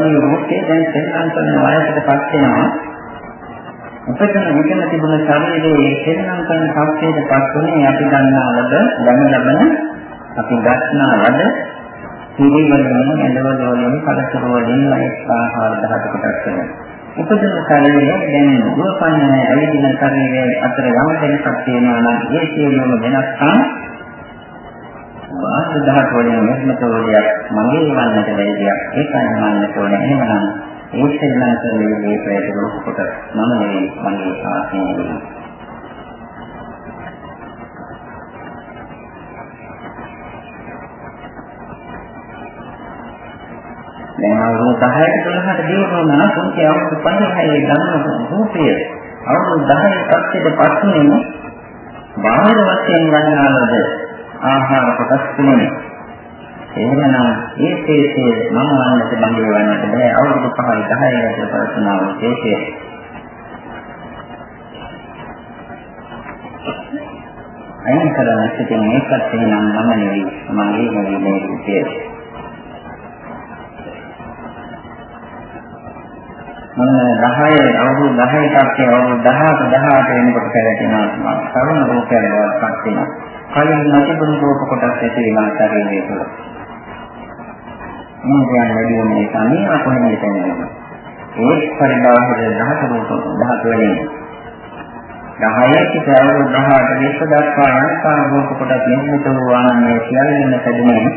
මේ රූපේ දැන් සෙල්ලම් කරන වයසටපත් වෙනවා. උපතන විකන තිබුණ ශරීරයේ සෙල්ලම් කරන කප්පේටපත් වුණේ අපි ගන්නාවද දැන ලබන අපි ගන්නාවද පිළිවෙලින් ඇලවල වලින් කලතර වලින් ලයිස් ආහාර දහකට කරනවා. උපදින ශරීරයේ දැන් රූපයන් ඇවිදින ශරීරයේ අතර යම් දෙයක් තියෙනවා නම් ඒ සියලුම වෙනස්කම් වාස දහට වලින් මෙත්මතෝලියක් මගේ වන්නට බැරි දෙයක් ඒකයි මන්නට ඕනේ. එහෙමනම් ඒ ශ්‍රී ලංකාවේ මේ ප්‍රේත රූප කොට මම නෙවෙයි මගේ ආත්මය නෙවෙයි දැන් අවුරුදු 10කට 12කට දියුණුවම නම් පුංචි අවුරුදු 56 ගන්න රූපය අවුරුදු 10 පස්සේට පස්සෙන්නේ බාහිර වශයෙන් ගන්නාවද ආහාර කොටස් තුනේ එහෙමනම් ඒ ශේෂයේ මම වන්නට බඳේ වන්නට බෑ. අවුරුදු 5යි 10යි ඇතුළත පවතිනා වූ ශේෂය අයින් කරන සිටින මේකත් එහෙනම් මම නෙවෙයි. මගේ නෙවෙයි මේ රූපය මම 10 අවුරුදු 10 ටක්කේ අවුරුදු 10ක 18 වෙනකොට පැවැටෙනවා තරුණ රූපයක් බවට පත් වෙනවා. කලින් නොතිබුණු රූප කොටස් ඇති වෙනා ශරීරය තුළ. මේ දැන් වැඩි වෙන එක මේ කොහෙන්ද තේරෙන්නේ? ඒ පරිබාහිර ධාතු රූප ධාතු වලින් 10 සිට අවුරුදු 18 විශ්ව දක්වා අනන්ත රූප කොටස් නිර්මිත වූ ආනන්දයේ සියල්ලම සැදෙන්නේ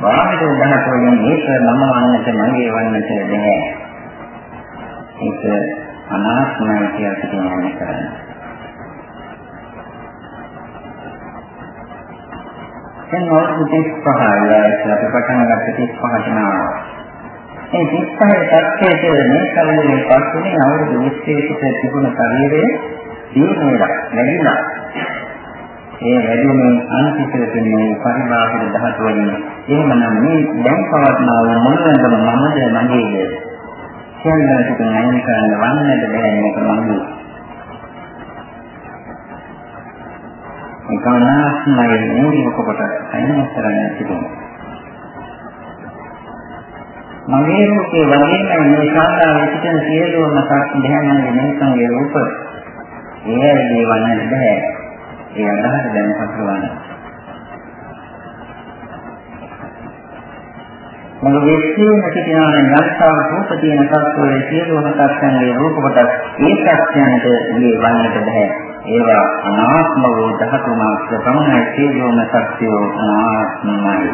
බාහිර ධාතු වලින් ඒක මම වන්නට මගේ වන්නට බැහැ. ඒක අනාත්මයි කියලා කියන්නේ දැන් අවුරුදු 35යි අපි පටන් ගත්ත 35ට නාවා. මේ 35 තත්ත්වයේ මේ ශරීරයේ පස්සේ අවුරුදු 20 සිට තිබුණ ශරීරයේ දීර්ඝලා වැඩිලා. ඒ වැඩිමේ අන්තිතර තියෙන පරිබාහිර ධාතු වලින් එහෙමනම් මේ දැන් පවත්නා වූ මොනවාද මමද මගේද කියන එක නයන කරන්න වන්නට බැහැ මේක මගේ ඒකනාස්මයි මූලික කොට අයින් කරන්න තිබුණා. මගේ රූපේ වගේම මේ ශාලාවේ සිටින සියලුම සත්‍යයන්ගේ මිනිසුන්ගේ රූප ඒ දේවල් බෑ. ඒ අදහස දැන් පසුවන. මම විශ්වයේ සිටිනා යන්තාව රූප තියෙන සත්වයේ සියලුම සත්‍යයන්ගේ රූප කොට ඒ සත්‍යයන්ට මේ වන්නට බෑ. ඒවා අනාත්ම වූ ධාතු මාත්‍ර පමණයි සියලුම සත්‍යෝ අනාත්මයි.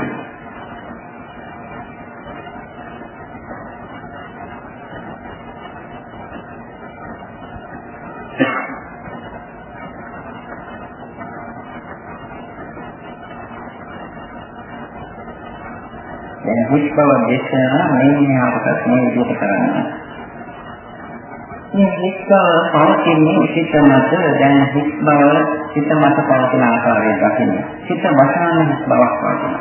දැන් හිස් බව දේශනා මේ මෙහාට මේ විදිහට කරන්නේ. මේ හිස් බව පවතින්නේ සිත මත දැන් හිස් බව සිත මත පවතින ආකාරය දකින්න. සිත වසන හිස් බවක් පවතින.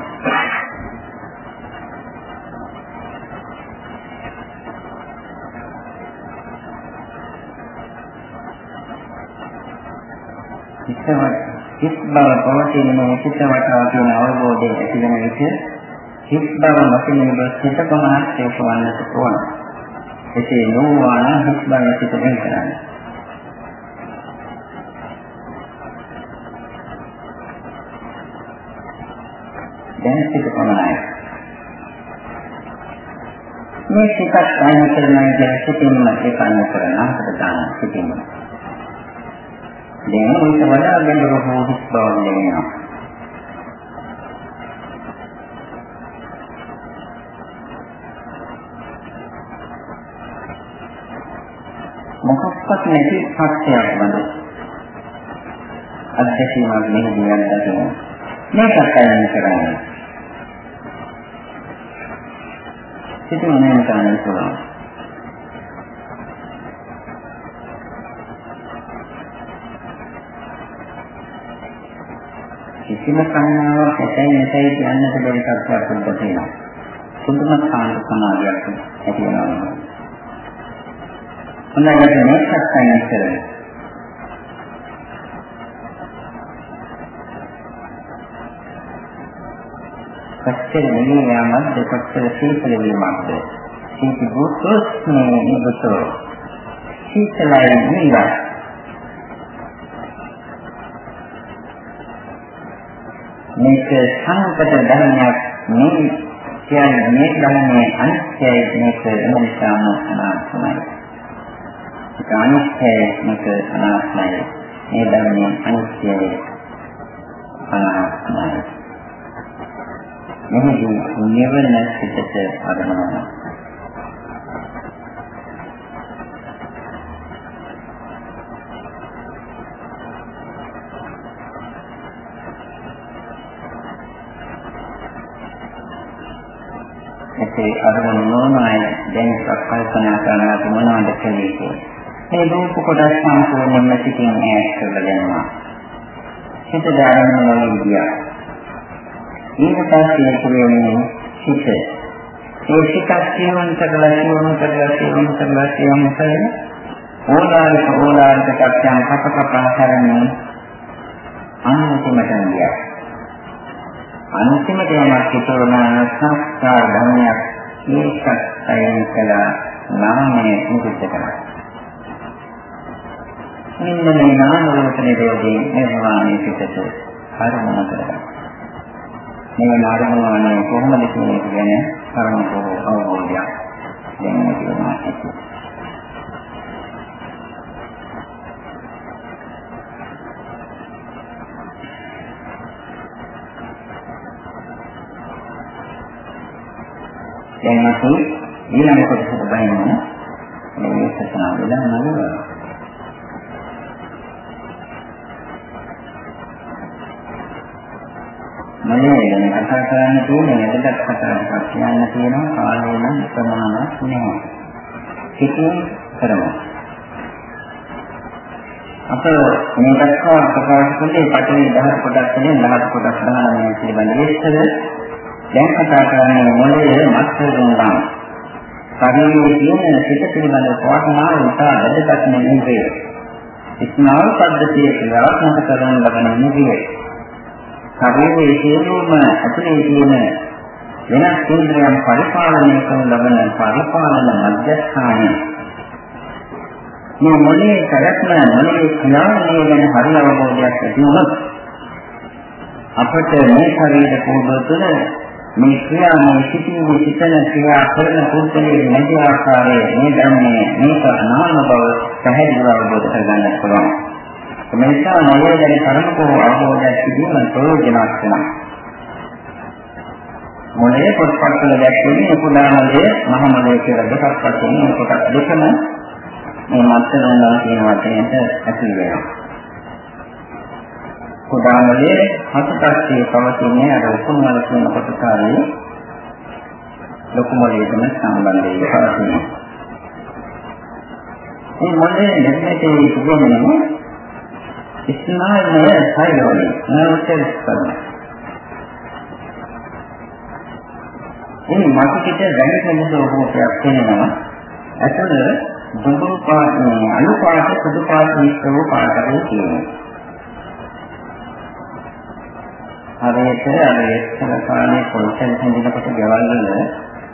හිස් බව පවතින්නේ සිත වටා තියෙන අවබෝධය ඇති වෙන විට හිස් බව නොපෙනෙන සිත පමණක් ඒක වන්නට ඕන. එසේ නොවුවා නම් හිස් බව සිත වෙන් කරන්නේ. දැන් සිත පමණයි. මේ සිතක් අයින් කරනවා කියන සිතින්ම ඒක අයින් කරන අපිට දාන සිතින්ම. දැන් මේක වඩා ගැඹුරු හොදිස් බව දැනෙනවා. මොකක්වත් නැති සත්‍යයක් බඳ අධ්‍යක්ෂණයක් මෙහිදී යන්නට මේකත් අයින් කරන්නේ සිතින් නෑ ගන්න පුළුවන්. කිසිම සංඥාවක් ඇතයි නැතයි කියන්නට බැරි තත්ත්වයක් උඩ තියෙනවා. සුදුම කාන්ත සමාධියක් ඇති වෙනවා. හොඳයි මේකත් අයින් කරන්නේ. කොච්චර නිවී යාමක්ද කොච්චර සීතල වීමක්ද? සීති බුද්ධස්නේ නිබතෝ. සීතලයි නිලා මේක සංකත ධර්මයක් මේ කියන්නේ මේ ධර්මයේ අනිත්‍යයි. මේක එනිසාම අනාත්මයි. ඒක අනිත්‍යයි මේක අනාත්මයි මේ ධර්මයේ අනිත්‍යයි. අනාත්මයි. මෙහිදී නිවන සිතට අරමුණ එසේ අරමුණ නොනයි දැන් කල්පනා කරනවා මොනවද කලේ කියලා. මේ රූප කොටස් සම්පූර්ණයෙන්ම සිටින් ඈත් කරලා යනවා. හිත ධාරණ වලින් ගියා. ඊට පස්සේ කියන්නේ හිත. ඒ සිතක් කියවන්ත කළා කියවන්ත කළා කියවන්ත කළා කියවන්ත කළා ඕලාරික ඕලාරික කප්පයන් කප කපා කරන්නේ අන්තිමට ගියා. අන්තිමට යමක් හිතවනා සංස්කාර ධර්මයක් ඒකත් අයින් කළා නාමයේ මුදිත කරා. මෙන්න මේ නාම රූප නිරෝධී නිර්වාණය පිටත හරමුණ කරගන්න. මේ මාර්ගමනේ කොහොමද කියන එක ගැන කරුණකෝ අවබෝධයක් දැන් තියෙනවා ඇති. දැන් අපි ඊළඟ කොටසට බහින්න මේ සත්‍යන වෙලා මොනේ ගැන කතා කරන්න තියෙන්නේ නැදට කතා ටිකක් කියන්න තියෙනවා කාලය නම් ප්‍රමාණවත් නැහැ. කිසිම කරමු. අප මේ දක්වා ප්‍රකාශ කළේ පටවි 10 කොටස් වලින් 10 කොටස් 19 පිළිබඳ විස්තර. දැන් කතා කරන්නේ මොලේ මස්තරුණා. ශරීරයේ තියෙන සිත පිළිබඳ පවර්ණාව උසා වැදගත් නෙමෙයි. ඉස්නාල් පද්ධතිය ක්‍රියාත්මක කරන ලබන නිවිය. ශරීරයේ සියලුම ඇතුලේ තියෙන වෙනස් ඉන්ද්‍රියන් පරිපාලනය කරන ලබන පරිපාලන මධ්‍යස්ථානය මේ මොලේ කරත්න මොලේ ක්‍රියාවලිය ගැන හරි අවබෝධයක් ඇති වුණොත් අපට මේ ශරීර කෝඩ තුළ මේ ක්‍රියාවේ සිටින සිතන ක්‍රියා කරන පුද්ගලයේ නැති ආකාරයේ මේ ධර්මයේ මේක නාම බව පැහැදිලිව අවබෝධ කරගන්න පුළුවන්. මේසා මොලේ ගැන කරනකෝ අවබෝධයක් තිබීම ප්‍රයෝජනවත් වෙනවා. මොලේ පොත්පත් වල දැක්වෙන්නේ කුඩා මොලේ මහ මොලේ කියලා දෙකක් වශයෙන් මේ කොටස් දෙකම මේ මත්තරනවා කියන වචනයට ඇතුල් වෙනවා. කුඩා මොලේ හතපස්සේ පවතින්නේ අර උකුන් වල කියන කොටසාරේ ලොකු මොලේටම සම්බන්ධ වෙලා පවතිනවා. මේ මොලේ දෙන්නට තිබෙනවා ස්නායුමය සයෝනි නෝතෙස් කරන. මේ මාසිකට වැටෙන මොහොතක් වෙනවා. අතන දුඹුරු පාට අලු පාට සුදු පාට මිශ්‍රව පාටකෝ කියනවා. හරියට අර එක්සල කාලේ පොල්සෙන් හඳිනකොට ගෙවල් වල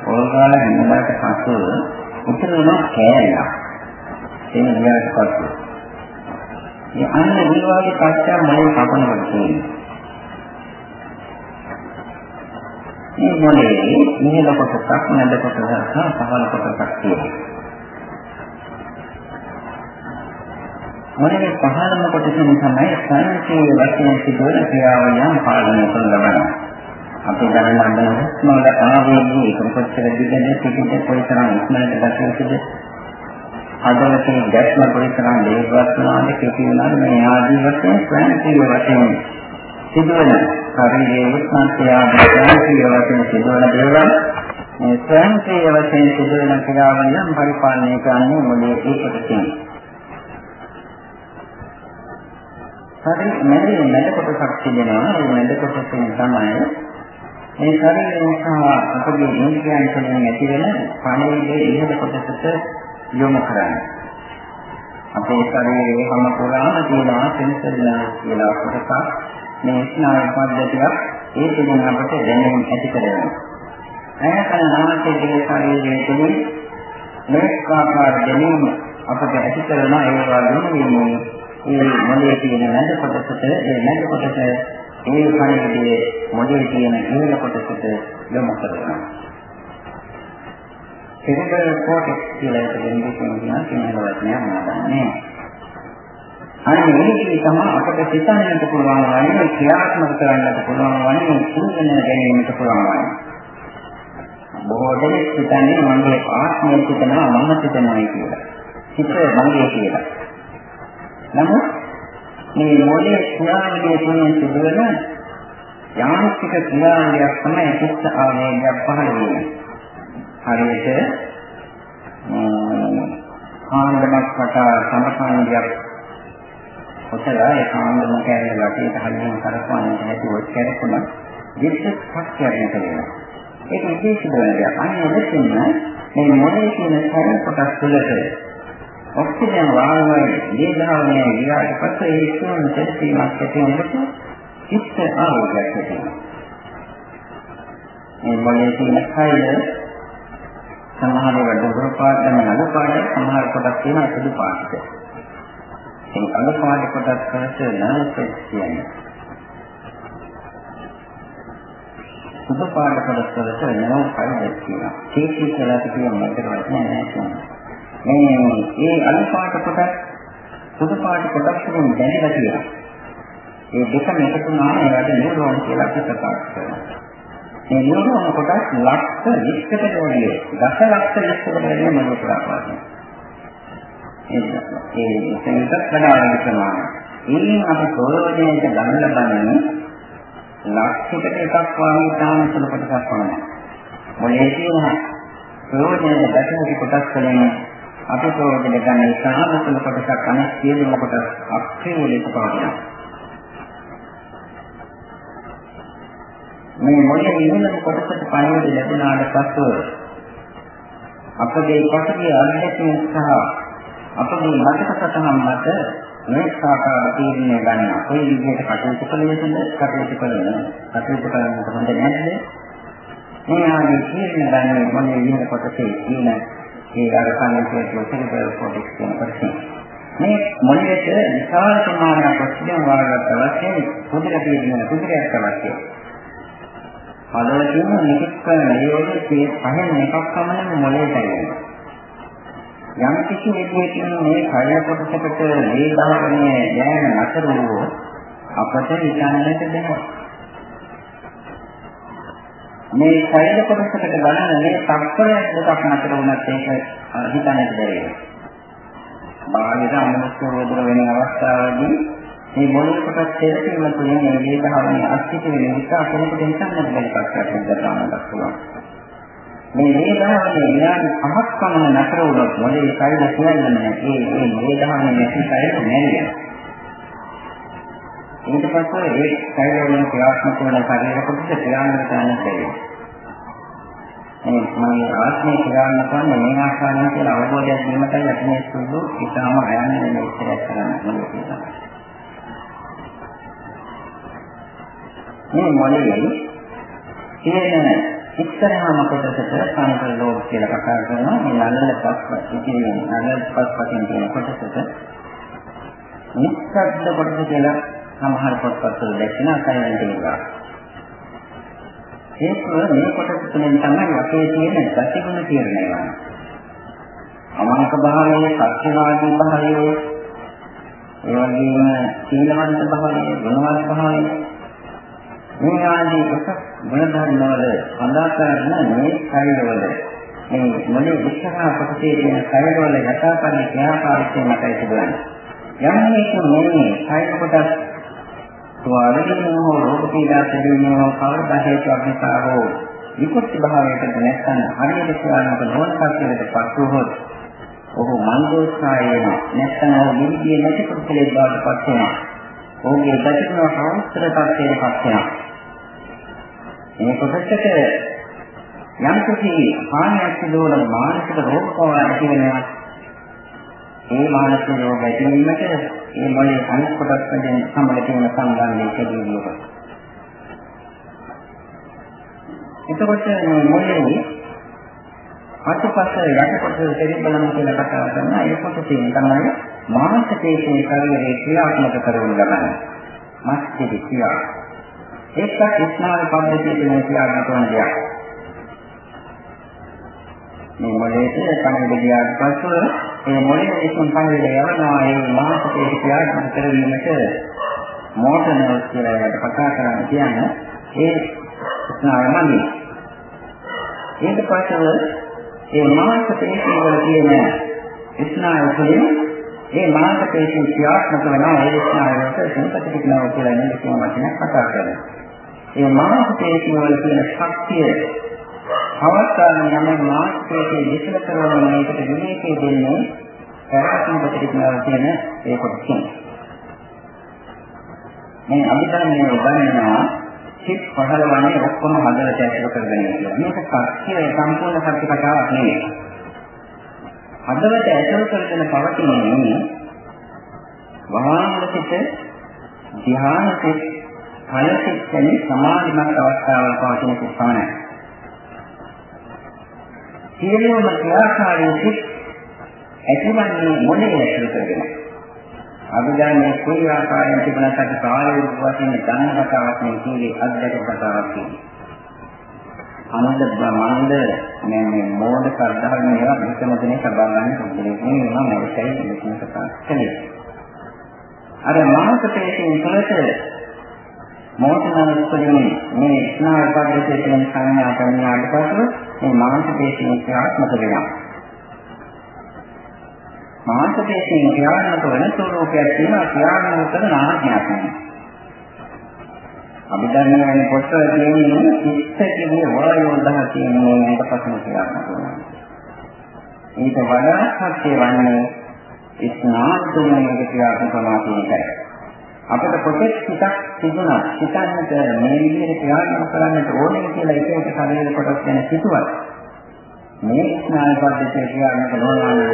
පොල්ගාල හැමදාට පස්සෙ උතුරන කෑල්ල. එන්නේ ඊට පස්සේ මේ අන්න මේ වගේ පස්චා මොලේ කපනකොට තියෙනවා. මේ මොලේ ඉහළ කොටසක් මැද කොටසක් සහ පහළ කොටසක් තියෙනවා. මොලේ පහළම කොටසින් තමයි සංකීර්ණ වශයෙන් සිදුවන ක්‍රියාවලියන් පාලනය කරන ලබනවා. අපි දැනන අඳන මොළ ආවේගී ඒක කොච්චර දිගද පිටිට කොයිතරම් ඉක්මනට දැක්වෙයිද අදලතේ ගැස්ම කොයිතරම් වේගවත් වුණාද කෙටි වුණාද මේ ආදී වශයෙන් ස්වයංක්‍රීය වශයෙන් සිදුවන ශරීරයේ උත්සාහය ස්වයංක්‍රීය වශයෙන් සිදුවන දේවල් මේ ස්වයංක්‍රීය වශයෙන් සිදුවන ක්‍රියාවලියන් පරිපාලනය කරන්නේ මොලේ ඒකටකින් හරි මැදේ මැද කොටසක් තිබෙනවා. ඒ මැද කොටසෙන් තමයි මේ ශරීරය සහ අපගේ ඉන්ද්‍රියයන් තුළින් ඇතිවන පණිවිඩයේ ඉහළ කොටසට යොමු කරන්නේ. අපේ ශරීරයේ හැම පුරාම තියෙනවා සෙන්සර්ලා කියලා කොටසක්. මේ ස්නායු පද්ධතියක් ඒ තුළින් අපට දැනීම ඇති කරගන්නවා. ඇයකන නාමයේ ශරීරයේ තුළින් මේ ආකාර දැනීම අපට ඇති කරන ඒ වගේම මේ මොලේ තියෙන නැද කොටසට ඒ නැද කොටස ඒ කණිවිඩයේ මොලේ තියෙන ඉහළ කොටසට යොමු කරනවා. සෙරබල් කෝටෙක්ස් කියලා එක දෙන්නේ කියනවා සිංහල වචනයක් නෑ. අනේ මේකේ තමයි අපිට සිතන්නට පුළුවන් වන්නේ ක්‍රියාත්මක කරන්නට පුළුවන් වන්නේ කුණන ගැනීමට පුළුවන් වන්නේ. බොහෝ දෙනෙක් හිතන්නේ මගේ ආත්මය සිතනවා මම සිතනවායි කියලා. හිත මගේ කියලා. නමුත් මේ මොලේ ක්‍රියාවලිය තුළින් සිදුවන යාන්ත්‍රික ක්‍රියාවලියක් තමයි චිත්ත ආවේගයක් පහළ වෙන්නේ. හරියට කාණ්ඩමක් වටා සමකාණ්ඩයක් ඔතලා ඒ කාණ්ඩම කැරේ වටේට හරියම කරකවන්නට හැදුවොත් කැරකුණ විශේෂ ශක්තියක් වෙනවා. ඒක විශේෂ දෙයක්. අන්න එලෙසින්ම මේ මොලේ කියන ශරීර කොටස් තුළට ඔක්සිජන් වායුවයි දීර්ඝාවනය ගියාට පස්සේ ඒ ස්වයං තෙත්ීමක් ඇති වෙනකොට චිත්ත ආවෝගයක් ඇති වෙනවා. මේ මොලේ තියෙන කයල සමහර වඩ පාට නළු පාට සමහර කොටස් තියෙන සුදු පාටක. ඒ අලු පාට කොටස් වලට නරක කියන්නේ. සුදු පාට කොටස් වලට නෝ කයිද කියනවා. කේසි කියලා කියන මතක වචනය නැහැ මේ මේ අලු පාට කොටස් සුදු පාට කොටස් වලින් දැනලා තියෙනවා. ඒ දෙකම එකතු වුණාම ඒකට නියුරෝන් කියලා අපි ප්‍රකාශ කරනවා. මේ නියුරෝන කොටස් ලක්ෂ 20කට වගේ දස ලක්ෂ 20කට වගේ මොනවද කරපාන්නේ. ඒ සංකල්ප ප්‍රදාන කරනවා. ඉතින් අපි ප්‍රයෝජනයට ගන්න ලබන්නේ ලක්ෂයකට එකක් වගේ තාම සුළු කොටසක් වුණා. මොලේ තියෙන ප්‍රයෝජනයට දැකපු කොටස් වලින් අපි ප්‍රයෝජන ගන්න ඉතාම සුළු කොටසක් අනෙක් සියලුම කොටස් අක්ෂේ වලට පවතිනවා. මේ මොලේ ඉහළම කොටසට පණිවිඩ ලැබුණාට පසු අපගේ පසුගිය අත්දැකීම් සහ අපගේ මතක සටහන් මත මේ සාකාර තීරණය ගන්න. කොයි විදිහට කටයුතු කළ යුතුද? කටයුතු කළේ කටයුතු කරන්නට හොඳ නැද්ද? මේ ආදී තීරණ ගන්න මොලේ ඉහළ කොටසේ තියෙන ඒ අර කන්නේ ප්‍රොසෙසර් කොටස් කියන කොටස. මේ මොලේට විශාල ප්‍රමාණයක් ඔක්සිජන් වාරයක් අවශ්‍යයි. පොදුරට තියෙන පොදුරයක් අවශ්‍යයි. හදවතින් නිකුත් කරන නිරෝධයේ පහෙන් එකක් පමණ මොලේට එනවා. යම් කිසි විදියකින් මේ කය කොටසකට මේ ධාරණය දැන නැතර වූ අපට හිතන්නට බැහැ. මේ කය කොටසකට ගණන මේ තත්ත්වයක් දෙකක් නැතර වුණත් ඒක හිතන්නට බැහැ. බාහිර අමනුෂ්‍ය වේදන වෙන අවස්ථාවේදී මේ මොළේ කොටස් තේරීම තුළින් මේ වේදනාවේ අස්තික වෙන නිසා කෙනෙකුට හිතන්නට බැරි පස්සක් ඉඳලා පුළුවන්. මේ වේදනාවේ විනාඩි 5ක් පමණ නතර වුණොත් මොළේ කයිල කියන්නේ නැහැ. ඒ මේ වේදනාවේ නැති කයිල නැරිය. ඊට පස්සේ ඒ කයිල වලින් ක්‍රියාත්මක වන ශරීර කොටස ක්‍රියාත්මක කරන්න බැහැ. මේ මගේ ආත්මය ක්‍රියාත්මක කරන මේ ආකාරයෙන් කියලා අවබෝධයක් දීමටයි අපි මේ සුදු ඉතාම අයන්නේ මේ ඉස්සරහ කරන්න මේ මොළයේ තියෙන ඉස්සරහම කොටසට සම්ප්‍ර ලෝක කියලා කතා කරනවා මේ නළල පස්පත් ඉතින් නළල පස්පතින් තියෙන කොටසට නිස්සද්ද කොටස කියලා සමහර පොත්පත්වල දැක්වෙන අකයන් තියෙනවා ඒකව මේ කොටස තුළින් තමයි අපේ තියෙන ගතිගුණ තීරණය වෙන්නේ. අමංක භාවයේ, සත්‍යවාදී භාවයේ, ඒ වගේම සීලවන්ත භාවයේ, ගුණවත් භාවයේ මේ ආදී එක ගුණධර්ම වල සඳහන් කරන මේ ශරීරවල මේ මොලේ ඉස්සරහා කොටසේ තියෙන ශරීරවල යථාපරි ක්‍රියාකාරීත්වය මතයි තිබුණා. යම් මේක මේ ශරීර කොටස් තුවාලකින් හෝ රෝග පීඩා පිළිබඳව හෝ කවදා හේතුවක් නිසා හෝ විකෘති භාවයකට නැත්නම් හරියට කියනකොට නොවන කර්තව්‍යයට පත් වූහොත් ඔහු මන්දෝත්සාහයෙන් නැත්නම් ඔහු නිවිදී නැති කුසලයේ බවට පත් වෙනවා. ඔහුගේ දකින්න හාස්තර තත්ත්වයට පත් වෙනවා. මේ කොටසට යම් කිසි හානියක් සිදු වන මානසික රෝග පවා ඇති වෙනවා. ඒ මානසික රෝග ඇතිවීමට ඒ මොලේ අනිත් කොටස් වලින් සම්බන්ධ තියෙන සම්බන්ධය කෙරෙහිව. එතකොට මේ මොලේ අටපස යටකොට දෙරිබලම කියලා කතා කරන ඒ කොටසේ තමයි මානසික පේශී ශරීරයේ ක්‍රියාත්මක කරන ගමන. මානසික ක්‍රියාව. ඒකත් ස්නායු පද්ධතිය කියන ක්‍රියාත්මක කරන දෙයක්. මේ මොලේට කණිඩ ගියාට පස්සෙ ඒ මොලේ විසින් කණිඩ යවනවා ඒ මානසික ක්‍රියාත්මක කරවීමට මෝටර් නර්වස් කියලා ඒකට කතා කරන්න කියන්නේ ඒ ස්නායුමනි. ඊට පස්සේ ඒ මානසික පේශී වල තියෙන ස්නායු වලින් ඒ මානසික පේශී ක්‍රියාත්මක වෙනවා ඒ ස්නායුවට සිම්පතික් නර්ව් කියලා නේද කියන වචනයක් කතා කරන්නේ. ඒ මානසික පේශී වල තියෙන ශක්තිය අවස්ථාවේ යන මානසිකයේ විශ්ල කරන මේකට විවේකයේ දෙන්නේ පැරාසිම්පතික් නර්ව් කියන ඒ කොටසින්. මේ අභිධර්මයේ උගන්වනවා චිත් පහළවන්නේ ඔක්කොම හදලට ඇතුළු කරගෙන කියලා. මේක සත්‍ය සම්පූර්ණ සත්‍ය කතාවක් නෙවෙයි. හදවත ඇතුළු කරගෙන පවතින්නේ වහාමල සිට ධ්‍යාන සිට කය සිට කියන සමාධිමත් අවස්ථාවල පවතින කුසානයි. සියලුම ක්‍රියාකාරී සිත් ඇතිවන්නේ මොලේ ඇතුළු කරගෙන. අභිධර්මයේ කොයි ආකාරයෙන් තිබුණත් අපි කාලයේ වශයෙන් ගන්න කතාවක් නෙවෙයි කීවේ අද්දක කතාවක් කියන්නේ. අනන්ත බ්‍රහ්මාණ්ඩ මේ මේ මෝඩ කර්ධාරණ ඒවා මෙතන දෙනේ සබා ගන්න සම්පූර්ණ වෙනවා මම ඒකයි මෙතන කතා කළේ. අර මානසික පේශීන් තුළට මෝතනන උපදින මේ ස්නායු පද්ධතිය කියන සංඥා කරනාට පසු මේ මානසික පේශීන් ක්‍රියාත්මක වෙනවා. මානසික පේශීන් ක්‍රියාත්මක වෙන ස්වરૂපයක් තියෙනවා ක්‍රියාත්මක කරන ආඥාවක් නෙවෙයි. අභිධර්ම වෙන පොත්වල තියෙන්නේ චිත්ත කියන්නේ වායෝ දහතිය මේකට පසුම ක්‍රියාත්මක වෙනවා. ඊට වඩා සත්‍ය වන්නේ ස්නායුතුමගේ ක්‍රියාත්මක කරනවා කියන එකයි. අපිට කොටෙක් හිතක් තිබුණා හිතන්නට මේ විදිහට ක්‍රියාත්මක කරන්නට ඕනේ කියලා එක එක ශරීර කොටස් ගැන හිතුවා. මේ ස්නායු පද්ධතිය ක්‍රියාත්මක නොවනවා නම්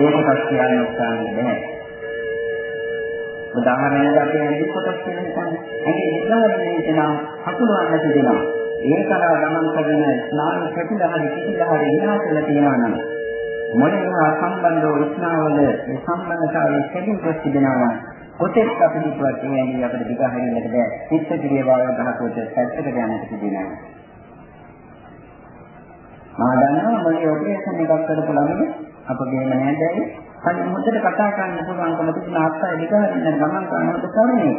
ඒකත් කියන්න උත්සාහය නැහැ. උදාහරණයක් අපි ඇඟි කොටස් කියන හිතන්නේ. ඇඟි උදාහරණයක් දෙනවා හකුලවන්නට දෙනවා. ඒ කරා ගමන් කරන ස්නායු කැටිලා හරි කිසිලා හරි විනාශලා තියෙනවා නම් මොළේ හා සම්බන්ධව ස්නාවල මේ සම්බන්ධතාවය කැඩී ගොස් තිබෙනවා. කොටෙක් අපි හිතුවත් මේ ඇඟි අපිට දිග හරින්නට බෑ. චිත්ත ක්‍රියාව දහකොට පැත්තකට යන්නට තිබෙනවා. මා දන්නවා මොළේ ඔපරේෂන් එකක් කරපු ළමයි අපගේම නෑදෑයි හරි හොඳට කතා කරන්න පුළුවන්කම තිබුණ අත්ය විකාරින්න ගමන් කරනකොට කරන්නේ.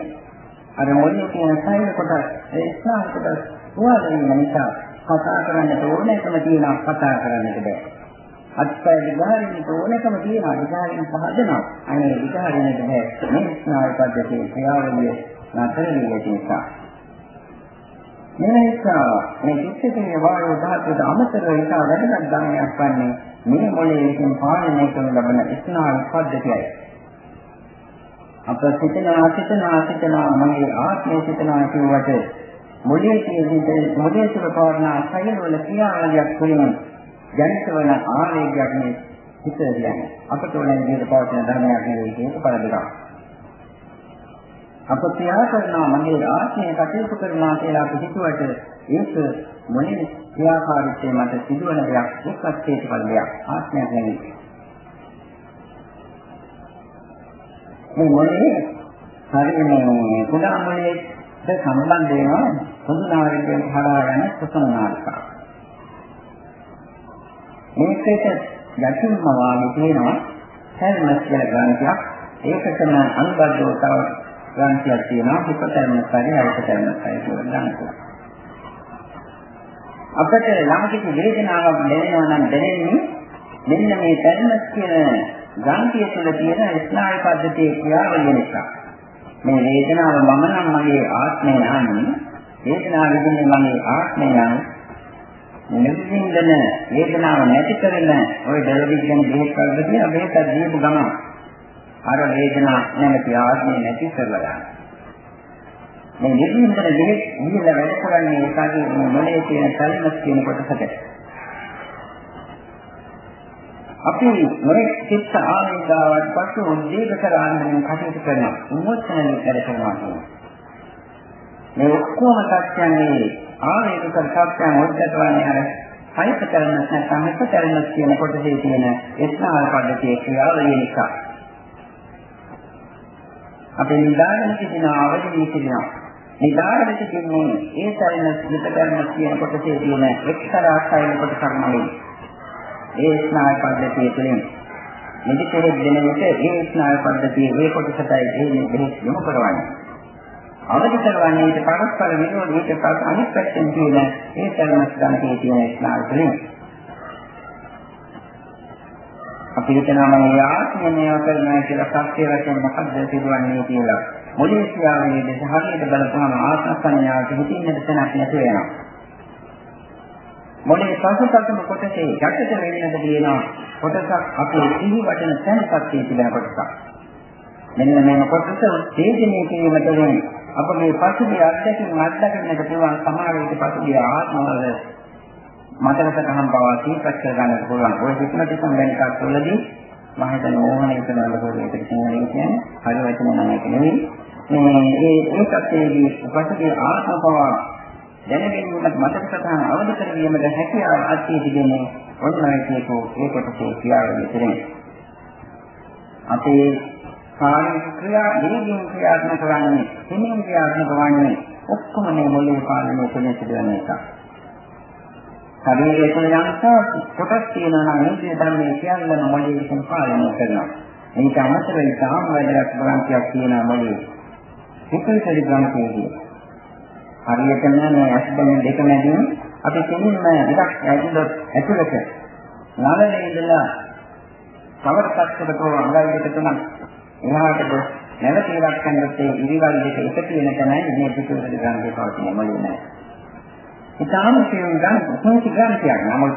අර මොළේ කියන සෛල කොටස් ඒ ස්නායු කොටස් හොයාගෙන නිසා කතා කරන්නට ඕනෑකම තියෙනවා කතා කරන්නට බෑ. අත්ය විකාරින්න ඕනෑකම තියෙනවා විකාරින්න පහදනවා. අනේ විකාරින්නට බෑ. මේ ස්නායු පද්ධතියේ ක්‍රියාවලිය නතර වෙන්නේ නිසා. මේ නිසා මේ චිත්තකේ වායෝ ධාතුවට අමතරව නිසා වැඩගත් ධර්මයක් වන්නේ මේ මොළයේ විසින් පාලනය කරන ලබන ස්නායු පද්ධතියයි. අප සිතනා සිතනා සිතනා මගේ ආත්මය සිතනා කියුවට මොළයේ තියෙන මොළයේ තුළ පවර්ණ සයවල ක්‍රියාවලියක් තුළින් ජනිත වන ආවේගයක් මේ හිත කියන්නේ. අපට ඕන විදිහට පවතින ධර්මයක් නෙවෙයි ඒක පරදකක්. අප ක්‍රියා කරනවා මගේ ආත්මය කටයුතු කරනවා කියලා අපි හිතුවට ඒක මොනේ ක්‍රියාකාරීත්වය මත සිදුවන දෙයක් එක්කත් හේතුඵලයක් ආත්මයක් නෙවෙයි. මේ මොනේ හරියම කුඩා මොලේට සම්බන්ධ වෙනවා සුදුනාරිකෙන් හරහා යන කුසල නාලිකාව. මේකේට යටින්ම වාගේ තියෙනවා සර්මස් කියලා ග්‍රන්ථියක්. ඒකටම අනුබද්ධව තව ග්‍රන්ථියක් තියෙනවා හිපතර්මස් හරි හයිපතර්මස් හරි කියලා ග්‍රන්ථියක්. අපට ළමකින් වේදනාවක් දැනෙනවා නම් දැනෙන්නේ මෙන්න මේ ධර්මස් කියන ග්‍රන්ථිය තුළ තියෙන ස්නායු පද්ධතියේ ක්‍රියාවලිය නිසා. මේ වේදනාව මම නම් මගේ ආත්මය නම් වේදනාව විඳින්නේ මගේ ආත්මය නම් නිවිඳන වේදනාව නැති කරන ওই ඩලවිගෙන බෙහෙත් කරද්දී බෙහෙත් දීපු ගමන් අර වේදනාව නැමැති ආත්මය නැති කරලා මේ නිවිඳන බෙහෙත් නිවිල වැඩ කරන්නේ ඒකගේ මොලේ තියෙන සල්මස් කියන කොටසට අපි මොරේ චිත්ත ආනන්දාවත් පසු උද්දීප කරන්නේ කටයුතු කරනවා. උන්වත්තන වැඩ කරනවා කියන්නේ. මේ ඔක්කොම සත්‍යන්නේ ආවේනික සත්‍යයන් උද්දතවන්නේ අර හයිත කරන නැත්නම් හිත කරන කියන කොටසේ තියෙන ස්නාන පද්ධතියේ ක්‍රියාවලිය නිසා. අපි නිදාගෙන සිටින අවදි සිටිනවා. නිදාගෙන සිටින්නේ ඒ තරණ හිත කරන කියන කොටසේ තියෙන එක්තරා සයිල කොට කර්මවලින්. ඒ ස්නායු පද්ධතිය තුළින් මෙදිටෙහෙත් දෙන විට ඒ ස්නායු පද්ධතිය ඒ කොටසටයි ඒ බෙහෙත් යොමු කරවන්නේ. අවදි කරවන්නේ ඊට පරස්පර විරෝධ ඊට පස්ස අනිත් පැත්තෙන් තියෙන ඒ තරමස් ගණකේ තියෙන ස්නායු තුළින්. අපි හිතනවා මේ ආත්මය මේවා කරනවා කියලා සත්‍ය වශයෙන් මොකද්ද සිදුවන්නේ කියලා. මොලේ ක්‍රියාවේ දෙස හරියට බලපුවම ආත්ම සංඥාවට හිතින්නට තැනක් නැති වෙනවා. මොලේ පසුපසම කොටසේ යටට වෙන්නට තියෙනවා කොටසක් අපේ සිහි වටන තැන්පත් තිබෙන කොටසක්. මෙන්න මේ කොටස තේජනීය කිරීමට වෙන අපගේ පසුගිය අත්දැකීම් අත්දැකීමකට පුළුවන් සමාන විට පසුගිය ආත්මවල මතකසටහන් පවා සීපත් කර ගන්නට පුළුවන්. ඔය හිතන දෙකම දැන් එකක් තුළදී මම හිතන්නේ මෝහණය කරනවා කියලා ඒකට කියන්නේ හරි වචන නම් ඒක නෙවෙයි. මේ ඒ ඒකත්යේදී පසුගිය ආත්ම පවා දැනගැනීමට මතක සටහන අවදි කරගැනීමට හැකියාව අත්යේ තිබෙන්නේ ඔන්නයි කියපෝ ඒ කොටසේ ක්‍රියාවලිය තුළින්. අපේ කායික ක්‍රියා නිරෝධී ක්‍රියාත්මක වන්නේ හිමින් ක්‍රියාත්මක වන්නේ ඔක්කොම මේ මොළේ පාලනය තුළින් සිදුවන එක. ශරීරයේ තුළ යම්සා කොටස් තියෙනවා නම් මේ ධර්මයේ සියල්ලම මොළේ විසින් පාලනය කරනවා. මේක අමතරව ඉතාම වැදගත් ග්‍රන්ථියක් තියෙනවා මොළේ. සිතුවිලි ග්‍රන්ථියේදී හරියටම මේ ඇස්බැඳ දෙක මැදින් අපි කෙනින්ම එකක් ඇතුළත ඇතුළත නලලේ ඉඳලා කවර පැත්තකටෝ අඟල් දෙක තුනක් එහාට නැවත ඉලක්ක කරනකොට ඉරිවල් දෙක එකතු වෙන තැනයි මේ පිටුවල ගන්නේ පවතින මොළේ නැහැ. ඉතාලම කියන ගන්න කොහොමද ගන්නතියක් නමුත්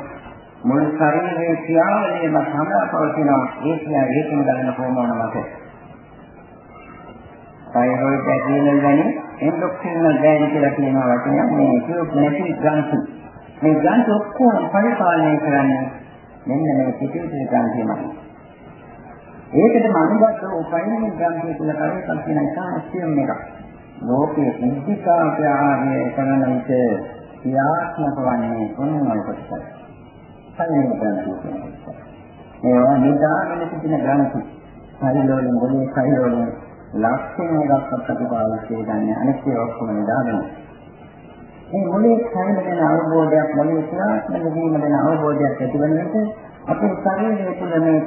මුල් ශරීරයේ ක්‍රියාවලියම සමග පවතින ඒ කියන ඒකම ගන්න හෝමෝන මත. තයිරොයිඩ් ඇඩ්‍රිනල් වැනි එන්ඩොක්‍රින් ග්ලෑන්ඩ් කියලා කියන වචනය මේ කියොත් නැති ග්‍රන්ථි. මේ ග්‍රන්ථ ඔක්කොම පරිපාලනය කරන්නේ මෙන්න මේ පිටිවිද ග්‍රන්ථියමයි. ඒකටම අනුගත උපයන ග්‍රන්ථය කියලා කරේ කියන එක අස්තියම් එකක්. ලෝකයේ ඉන්දිකාප්‍යාහය කරන විට ක්‍රියාත්මක වන්නේ ඔන්නෝයි කොටසයි. පළවෙනි ග්‍රන්ථය කියන්නේ. ඒවා නිදාගෙන සිටින ග්‍රන්ථි. සයිලෝලින් ගොලේ සයිලෝලින් ලක්ෂණ එකක් ප්‍රතිපාදිතය ගන්න අනිත් ඒවා ඔක්කොම නිදාගෙන. මේ මොලේ කයන ගැන අවබෝධයක් මොලේ ක්‍රියාත්මක වීම ගැන අවබෝධයක් ඇති වෙන විට අපේ ශරීරය තුළ මේ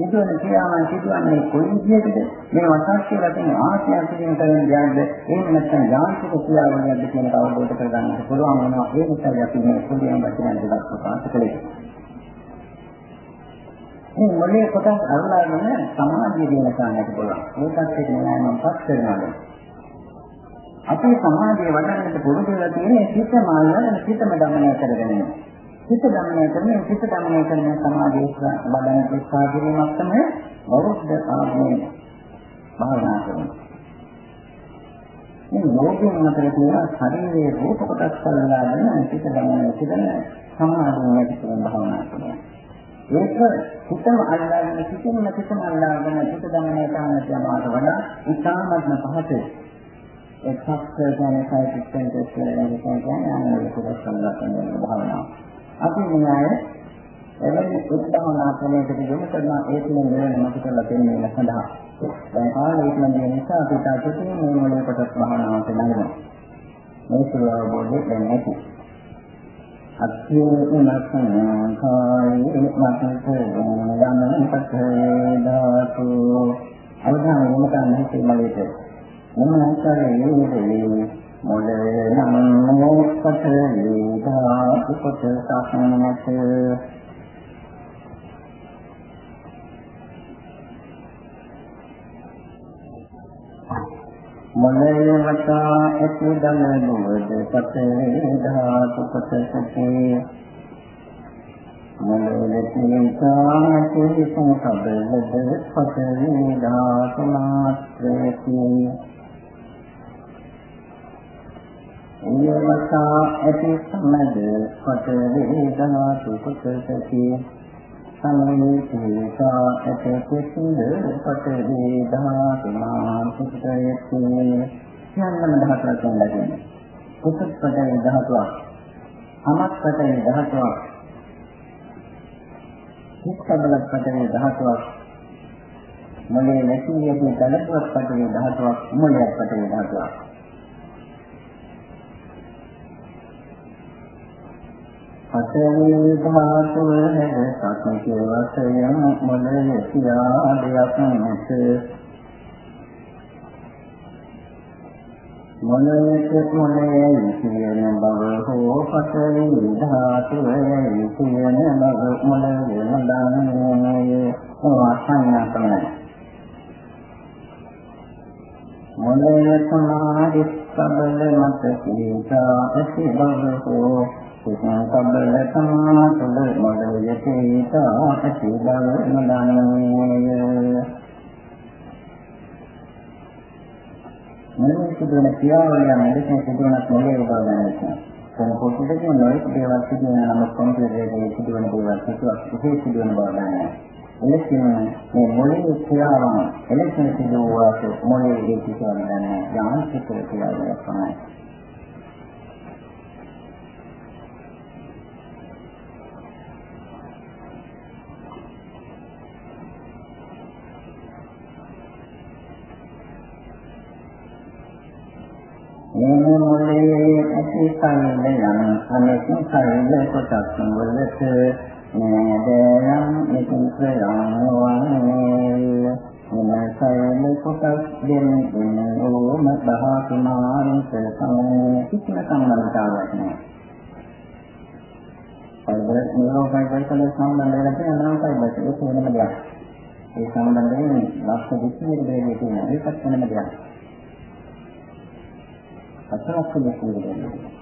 සිදුවන ක්‍රියාවන් සිදුවන්නේ කොයි විදිහටද මේ වසක් කියලා තියෙන ආශය කියන කරන දෙයක්ද එහෙම නැත්නම් යාන්ත්‍රික ක්‍රියාවලියක්ද කියන එක අවබෝධ කරගන්නට පුළුවන් වෙනවා ඒ නිසා අපි මේ පොඩියම් වචන දෙකක් ප්‍රකාශ කළේ. මේ මොලේ කොටස් අරලාගෙන සමාධිය දින ගන්නට පුළුවන්. ඒකත් එක්ක නෑ මම පස් කරනවා. අපේ සමාධිය වඩන්නට පුරුදු වෙලා තියෙන්නේ සිත මායයෙන් සිතම දමනය කරගෙන. සිත දමනය කරන සිත දමනය කරන සමාධිය වඩන්න උත්සාහ කිරීමක් තමයි බෞද්ධ ආගමේ භාවනා කරනවා. මේ ලෝකයෙන් අතර තියෙන ශරීරයේ රූප කොටස් වලලාගෙන සිත දමනය කරන සමාධිය වැඩි කරන භාවනා කරනවා. ඒක හිතම අල්ලාගෙන සිටින්න සිතම අල්ලාගෙන හිත දමනය කරන යමාට වඩා ඉතාමත්ම පහතේ එක්සත් කියන්නේ සයිකිස්ටෙන්ට් කියලා කියන්නේ අනේක සම්බන්ධ වෙන භාවනාව. අපි මේ එවැනි උත්සාහනා ක්‍රමයකට යොමු කරන ඒ තුළ නිවන මත කරලා දෙන්නේ සඳහා. දැන් කාලේ ඉක්මන නිසා අපි තාපතින් මේ මොලේ කොටස් භාවනාවට නගනවා. මේ සුළු අවබෝධය දැන් ඇති. අත්ථේනසංඛායේ මතකෝ යමන පතේ ධාතු අවධානය යොමු කරන්න හිතේ මලේට මොන ආකාරයේ මොලේ නම් මොකටේ ධාතු කොට සාසනමත මොලේ වතා ඇති දන දුවද පතේ ධාතු කොටසකේ මොලේ තින්සාති සංකබ්බද පතේ ධාතු මාත්‍රේති ඊවතා ඇති සමද පතේ ධාතු කොටසකේ සංවේදීතා ඇත කුසින්ද පතරේ ධාතුමා සුතයති යන්නම ධාතුවක් ලැබෙනවා. කුසත් පතරේ ධාතුවක් අමත් පතරේ ධාතුවක් සිත්බල පතරේ ධාතුවක් මොලේ නැති යටි දලපුවක් පතරේ ධාතුවක් මොලයක් පතරේ ධාතුවක් අතේ ධාතුව හැද සත්‍ය වශයෙන් මොළයේ සියා දෙයක් නැත මොළයේ මොළයේ කියන බව හෝ පතේ ධාතුවේ කියන බව මොළයේ නදන්නේ වාසනා තමයි මොළයේ සමාධි සබල මත කීතා ඇති බව හෝ සබ්බල සමාතුල මොළයේ තා ඇති බව නදන්නේ මොළයේ සිදුවන ක්‍රියාවලිය මෙලෙසින් සිදුවන මොළයේ බව දැනෙනවා. කොම්පියුටරයේ නොයෙක් දේවල් සිදුවන නම් කොම්පියුටරයේ සිදුවන දේවල් සිදුවක් ඉහි සිදුවන බව දැනෙනවා. එලෙසින් මේ මොළයේ ක්‍රියාවන් එලෙසින් සිදුවාට මොළයේ සිදුවන දැනෙන යාන්ත්‍රික ක්‍රියාවලියක් තමයි. මොලේ ඇති කයිල යන අනෙක් කයිල කොටස් වලට නෑදෑයන් මිත්‍රයන් වන්නේ මෙන්න කයිල කොටස් දෙන දෙන ඕම දහතුමාන්ත සමනේ කිසිම සම්බන්ධතාවයක් නෑ. පයිබල් නිරෝධයි වයිකල සම්බන්ධය කියන නම් පයිබල් ඒක වෙනම දෙයක්. ඒ සම්බන්ධයෙන් ලක්ෂ 20 දෙකේ තියෙන ඒකත් වෙනම දෙයක්. අසලක්ෂ දෙකේ දෙන්නේ.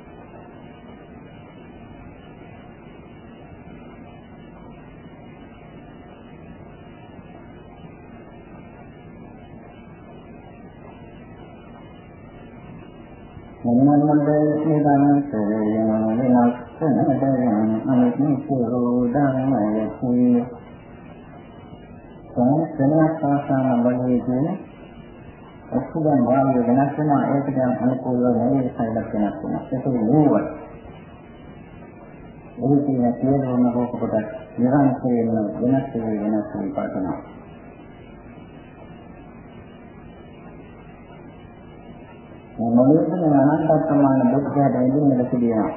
මොනමන්දේ දානසේ යන වෙනස් නැදයන් අනිත්‍යෝ ධර්මයති සංසනක් ආසන බලයේ ඔක්කොම වාගේ වෙනස් වෙනවා. ඒකට අනුකූලව නෙවෙයි සයිලක් වෙනස් වෙනවා. ඒක නෙවෙයි එහි තියෙන සියලුම රූප කොට නිරන්තරයෙන්ම වෙනස් වෙන වෙනස් වෙන පාටනවා. මේ මොළයේ අනන්ත ප්‍රමාණ දුක් හැදෙන්නේ මෙලෙස කියනවා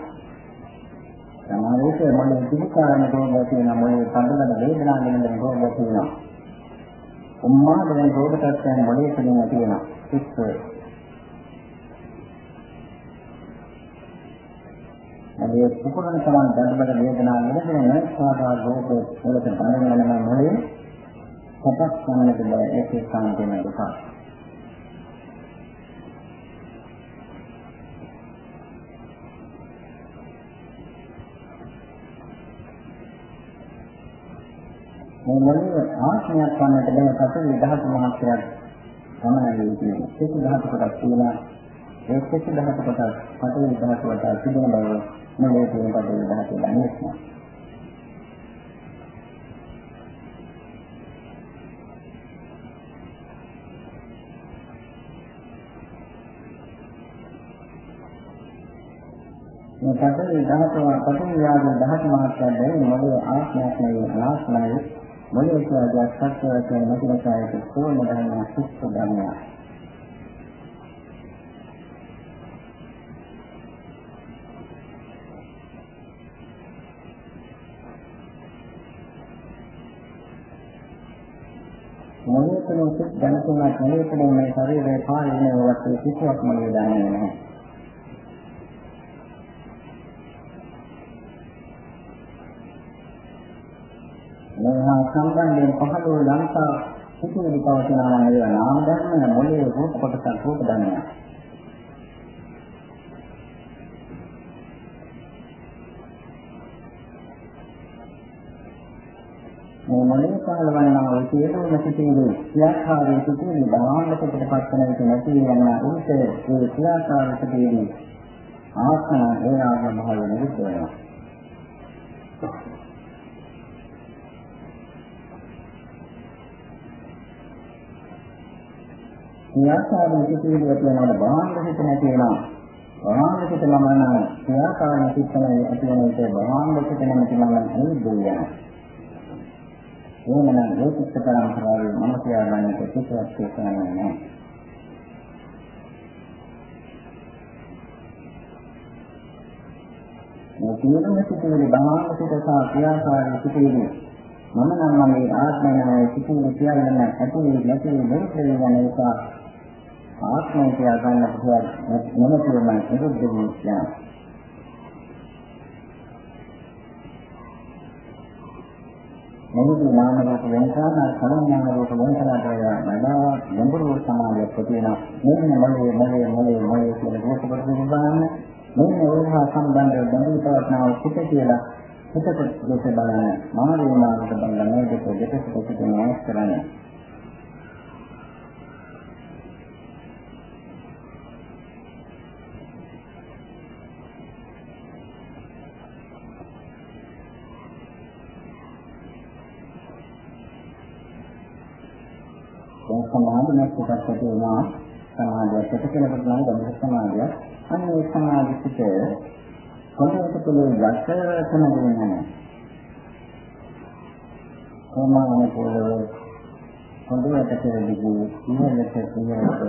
සමහර විට මොළයේ පිළිකාරණ රෝගය තියෙනවා. මොළයේ පඳුනන වේදනාව වෙන රෝගය තියෙනවා. උම්මාදයෙන් රෝග තත්ත්වයන් මොළයේ තුලින් තියෙනවා සිත් මේ කුකුරණ සමාන දඬබඩ වේදනාව වෙනදෙන සාධා රෝග වලට බඳගෙන යන මොළයේ සපක් ගන්නට බෑ. ඒකේ සාන්තින දුක මේ මොළයේ ආශ්‍රයයක් වන්නට බෑ පසු විදහාක මාත්‍රයක් සමානයි කියන්නේ. ඒක ධාතු කොටස් තියෙනවා. ඒ කෙස් ධාතු කොටස් පතරේ ධාතු කොටස් තිබෙන බව මොලේ තියෙන පතරේ ධාතු දන්නේ මේ පතරේ ධාතුව පතරේ යාගේ ධාතු මාත්‍රය දෙන්නේ මොලේ ආත්මයක් නෙවෙයි ආත්මයි මොළේශාගේ අස්සස්වරයෙන් මතුනසායක සෝම ධර්ම සුක්ෂ ධර්ම. මොළේතන උත් දැනතුනක් මොළේතන මේ ශරීරය පාලනය වගේ කිසිවක් මොළේ දන්නේ නැහැ. සම්බන්ධයෙන් පහළ ලංකා සිතුවිලි පවතිනවා නම් ඒවා නාම ධර්ම මොලේ රූප කොටසක් රූප ධර්මයක්. මේ මොලේ පහළවන්නා වූ සියලුම සිතිවිලි ක්‍රියාකාරී සිතිවිලි බාහිරකට පත්වන විට නැති යන උන්ට ඒ ක්‍රියාකාරී සිතිවිලි ආත්ම ඒ ආත්ම භාවය නිරුද්ධ වෙනවා. ක්‍රියාකාරී සිතිවිලි ඇතිවෙනකොට බාහිර සිත නැති වෙනවා. බාහිර සිත මමන ක්‍රියාකාරී සිත නැති වෙන විට බාහිර සිත නැති මමන නිරුද්ධ වෙනවා. එහෙමනම් මේ චිත්ත පරම්පරාවේ මම කියවන්නේ කිසිවක් තේසන්නේ නැහැ. මේ සියලුම සිතුවිලි බාහිර සිත සහ ක්‍රියාකාරී සිතුවිලි මම නම් මගේ ආත්මය නම් සිතුවිලි කියන්නේ ඇතුලේ නැති දෙයක් වෙන නිසා ආත්මය කියලා ගන්න පුළුවන් මොන තුරම නිරුද්ධ වෙනවා. මොහොතේ නාම රූප වෙනසාන කරුණාන රූප වෙනසානට වඩා ගැඹුරු සමාධියක් තියෙනවා. මෙන්න මොලේ මොලේ මොලේ මොලේ කියලා රූප කොට බලන්න. මෙන්න ඒවා සම්බන්ධව ගැඹුරු තවස්නාව සිට කියලා හිතට දෙස බලන්න. මම වේමාවට බලන මේ දෙක දෙක පිට වෙනස් කරන්නේ. දැන් සමාධි නැතිකක් ඇති වෙනවා සමාධියක් ඇති කෙනෙකුට නම් ගමන සමාධිය අන්න ඒ සමාධි පිට කොහොමද පුළුවන් යක්ෂරතන වෙන්නේ කොමාන පොළව හොඳට කෙරෙන්නේ ඉහළට ඉහළට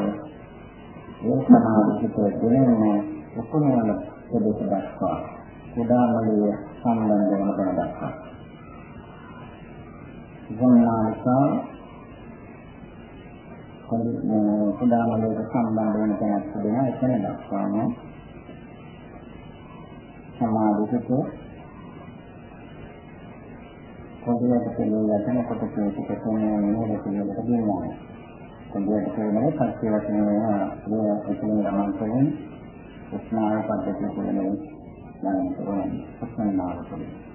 ඒ සමාධි පිට දෙන්නේ උපනවන දෙක දක්වා. කුඩාමලිය සම්බන්ධ වෙන තැන දක්වා ගුණාංශා කුඩාමලයට සම්බන්ධ වෙන තැනක් තිබෙනවා එතන දක්වාම සමාධියට පොඩියට කියලා යන කොට පිටික තෝරන මොහොත කියලා කියනවා. පොඩියට කියන්නේ පස්සේ වශයෙන් වෙනවා ඒ එතන ගමන් කරන උස්නාය පද්ධතිය කියලා නෙවෙයි. යන තෝරන උස්නාය පද්ධතිය.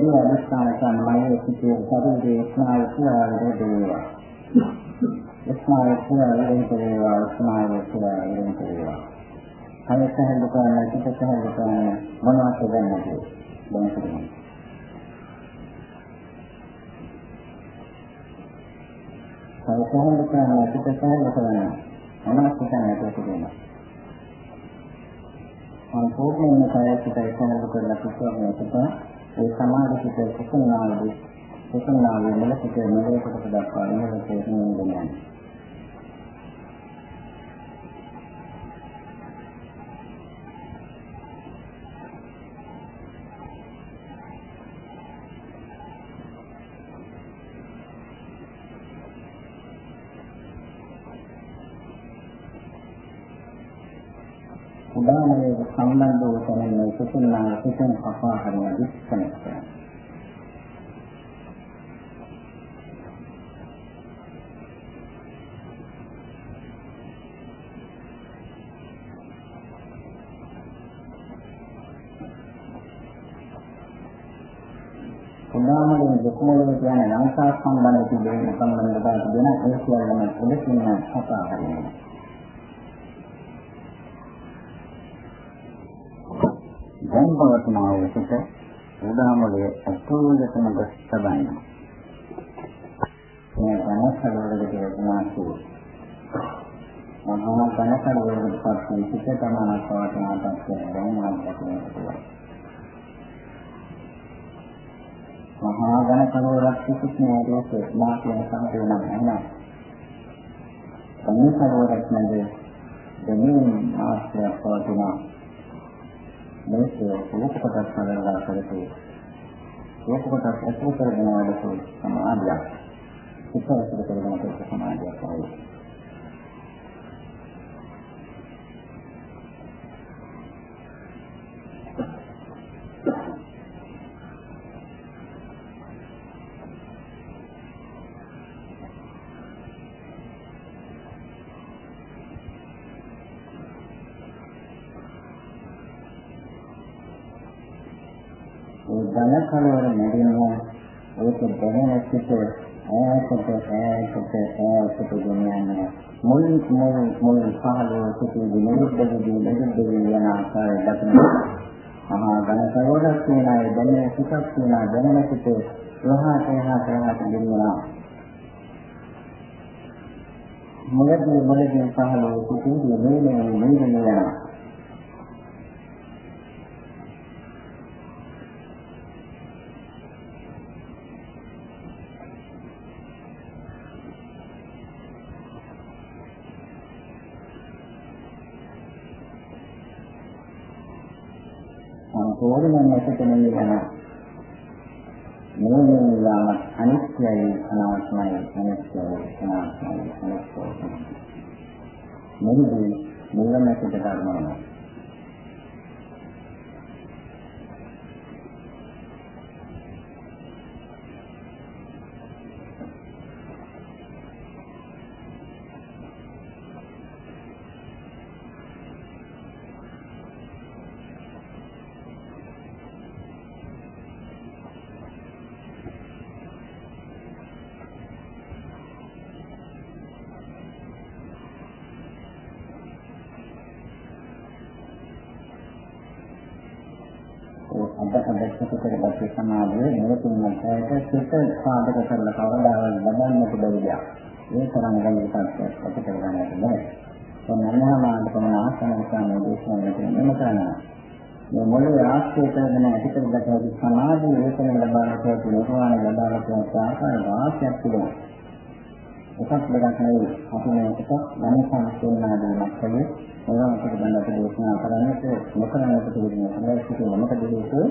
දැන් පොඩි අනුස්ථාන සම්මයේ සිටේ ශරීරයේ ස්නායු ක්‍රියාවලිය දේවා. ස්නායු ක්‍රියාවලිය දේවා ස්නායු ක්‍රියාවලිය දේවා. අය සහල් කරන සිට සහල් කරන මොනවද කරන්නේ? දැන් කරන්නේ. අය සහල් කරන සිට සහල් කරන මොනවද කරන්නේ? සම්පූර්ණයෙන්ම කායසිතයි සහල් කරලා කිසිවක් ඒ සමාධිත කුසලනාදී කුසලනාදී මෙලෙසට මෙලෙසට දක්වා මෙලෙසට නියමයි. උදාහරණයක සම්බන්ධ වූ තැන කුසලනා කුසල පහහරන දිස්සනක්. උදාහරණයක් දුක්මෝලේ කියන ලංකා සම්බන්ධ තිබෙන සම්බන්ධතාවය දෙන ඒ සියල්ලම උදකින්න කතා කරනවා. දැන් පවත්නා වූ සිට උදාමලයේ අතුලතම ගොස් තබයි. මේ අනස්සවලට කියනාසු. මහා කනකරවලට පස්සේ සිට තමන පවත්නා තත්ත්වය දැන් මාත් දකින්න පුළුවන්. මහා ඝන කලවරක් කිසිත් නෑරේක මා කියන සම්පූර්ණ නැහැ. සම්මත කලවරක් නැද දෙමින් ආශ්‍රය පවතින මේක රූප කොටස් වලලා කරතු රූප කොටස් අසු කරගෙන වැඩසු සමාධියක්. ඉස්සර ඉස්සර කරගෙන සමාධියක් වගේ. ධන කලවර නැගෙනවා ඒක දැනෙන සිට ඈතට ඈතට ඈතට ගෙනියන්නේ මුල් මුල් මුල් පහළව සිටි විනිවිදදී නිරුද්ධ වෙන ආකාරය දක්වන මහා ධන කලවරක් කියන අය දැනෙන සිටක් කියන දැනෙන සිට යහත යහත යහත ගෙනියනවා මුලදී මුලදී පහළව සිටි නිරුද්ධ වෙනවා සම්පූර්ණයෙන්ම නැතිකෙන යන මේ නිලාම අනිත්‍යයි අනාත්මයි අනිත්‍යයි අනාත්මයි අනිත්‍යයි මෙහිදී මුලමැද ධර්මනවා සිත සාධක කරලා කවදාවත් ලබන්නට බැරි දෙයක්. ඒ තරම් ගැඹුරු තත්ත්වයක් අපිට ගන්නට බෑ. මොනවාමාන්ත පමණ ආසනසාන දේශනාවට මෙන්න කරනවා. මේ මොළේ ආශ්‍රය කරගෙන ඇති කරගත හැකි සමාධිය වේතන ලබාගත හැකි නිර්වාණය ලබාගත හැකි ආකාර වාසියක් තිබෙනවා. එකක් දෙකක් නෙවෙයි අපි මේකට මනස සම්පූර්ණාදීමක් කලේ ඒවා අපිට දැන් අපි දේශනා කරන්නට නොකරන්නට තිබෙන සම්බන්ධිත මොකද හේතුව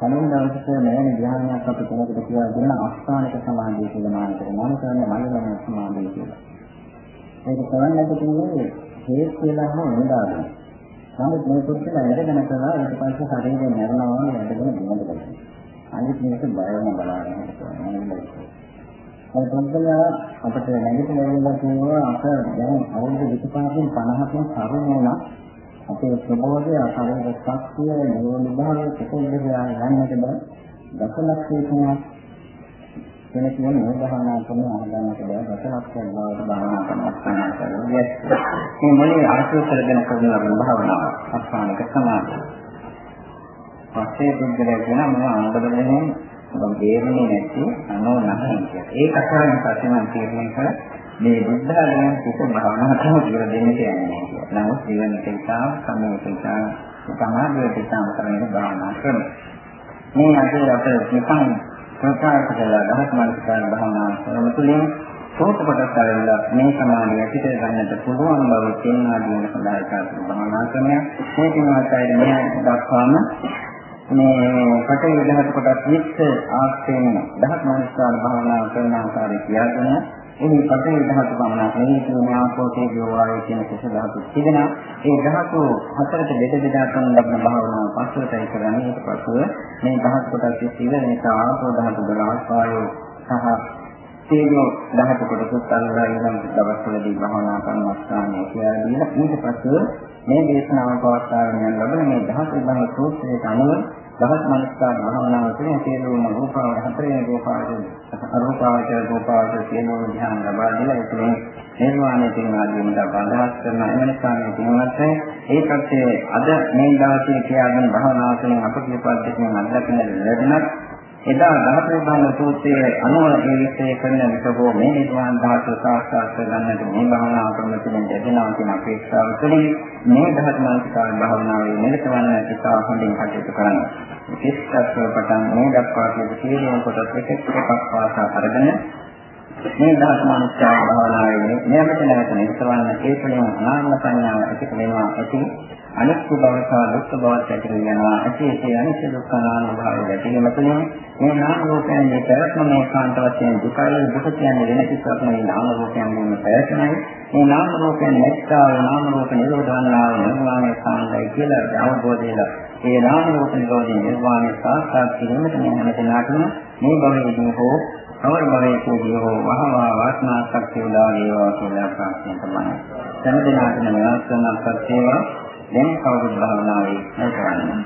කලින් දවසක මෙවැනි ධ්‍යානයක් අපි කෙනෙකුට කියලා දුන්න අස්ථානික සමාධිය කියලා මාන කරනවා මම කියන්නේ මනෝමය සමාධිය කියලා. ඒක කරන්නට තියෙන්නේ හේත් කියලා හෝ නිදාගන්න. නමුත් මේ කුරුසල වැඩගෙන කරලා ඊට පස්සේ ශරීරය මරනවා වගේ වැඩගෙන දිනද කරනවා. අනිත් මේක බයවම බලාගෙන හිටපුවා. ඒ පොඩ්ඩලා අපිට නැගිටලා ඉන්න තියෙනවා අප දැන් අවුරුදු 25කින් 50කින් තරුණ වුණා අපේ ප්‍රබෝධය අසරණ ශක්තිය නිරෝධභාවය කොහොමද යන්නට බෑ. දසලක්ෂේකයක් වෙන කියන මේ භාවනා කරන ආදානකට බෑ. දසලක්ෂයක් බවට භාවනා කරනවා මේ මොලේ ආශ්‍රය කරගෙන කරන භාවනාව අස්ථානික සමාධිය. පස්සේ පුද්ගලයා කියන මම අනුබදලෙන් මම තේරෙන්නේ නැති අනෝ නැහැ කියලා. ඒක අතරෙන් පස්සේ මම තේරුම් කළා මේ බුද්ධ ධර්මයන් කුක භාවනා කරන කියලා දෙන්න කියන්නේ. නමුත් ජීවන තේසා සමෝපේසා සමාධිය තේසා කරන භාවනා කරනවා. මේ අද අපේ නිකන් ප්‍රකාශ කළා දහස් මානසිකාන භාවනා කරන තුලින් සෝත කොටස් වල මේ සමාධිය පිට ගන්නට පුළුවන් බව තේනා දීම සඳහා කාර්ය භාවනා කරනවා. මේ දිනවලයි මේ දක්වාම මේ පටේ දහස් කොටස් 20 ආස්තේන දහස් මානසිකාන භාවනා කරන ආකාරය කියලාගෙන එහි පඨවි ධාතු පමණක් නෙවෙයි කියන්නේ ආපෝතේ ජෝවාය කියන කුස ධාතු තිබෙනවා. ඒ ධාතු හතරට බෙද බෙදා කරන ලබන භාවනාව පස්වටයි කරන්නේ. ඊට පස්ව මේ ධාතු කොටස් ඉස්සෙල්ලා මේක ආපෝ ධාතු දරාස්වායෝ සහ තේජෝ ධාතු කොටස් අල්ලා ඊළඟ දවස්වලදී භාවනා කරන ස්ථානය කියලා දීලා ඊට පස්ව මේ දේශනාව පවත්වාගෙන යන ලබන මේ ධාතු විභාග සූත්‍රයට අනුව දහස් මනස්කාර භාවනාව තුළින් සියලුම රූපාවච හතරේ රූපාවච අරූපාවච රූපාවච සියලුම ධ්‍යාන ලබා දීලා ඒ තුළින් නිර්වාණය පින්වා දීමට බඳහස් කරන එම නිසා මේ පින්වත් ඒකත් අද මේ දවසේ කියාගෙන භාවනාව තුළින් අප කියපත් දෙකෙන් අත්දකින්න ලැබුණත් එදා ධාතු බංග සූත්‍රයේ අනුව ඒ විශ්ලේෂණය කරන විට හෝ මේ නිර්වාණ ධාතු සාක්ෂාත් කරගන්නට මේ භාවනා ක්‍රම තුළින් ලැබෙනවා කියන අපේක්ෂාව තුළින් මේ ධාතු මානසිකාර භාවනාවේ නිරතවන ඉතා හොඳින් කටයුතු කරනවා. විශේෂත්ව පටන් මේ දක්වා කියන සියලුම කොටස් එක එකක් වාසා අරගෙන මේ ධාතු මානසිකාර භාවනාවේ නියමිත නැවත නිරතවන ඒ තුළින් නාම සංඥාව ඇති වෙනවා ඇති අනිත්‍ය බව සහ දුක්ඛ බවත් ඇති වෙනවා. ඇතිසේ අනිත්‍ය දුක්ඛ නාම භාවය ඇතිවීම තුළින් මේ නාම රූපයන්ගේ පැවැත්ම මේ කාන්ත වශයෙන් දුකයි දුක කියන්නේ වෙන කිසිවක් නෙවෙයි නාම රූපයන්ගේ පැවැත්මයි. මේ නාම රූපයන් නැත්තා වූ නාම රූප නිරෝධවන්නා වූ නිර්වාණය සාන්දයි කියලා අවබෝධයලා ඒ නාම රූප නිරෝධී නිර්වාණය සාක්ෂාත් කිරීමට මේ හැම දිනකටම මේ භවයේදී හෝ අවර භවයේදී හෝ වහවා වාසනා ශක්තිය උදා වේවා කියලා ප්‍රාර්ථනා කරනවා. සෑම දිනකටම වෙනස් වෙනස් සත්‍යවා දැන් කවුරුත් භාවනාවේ නැතරන්නේ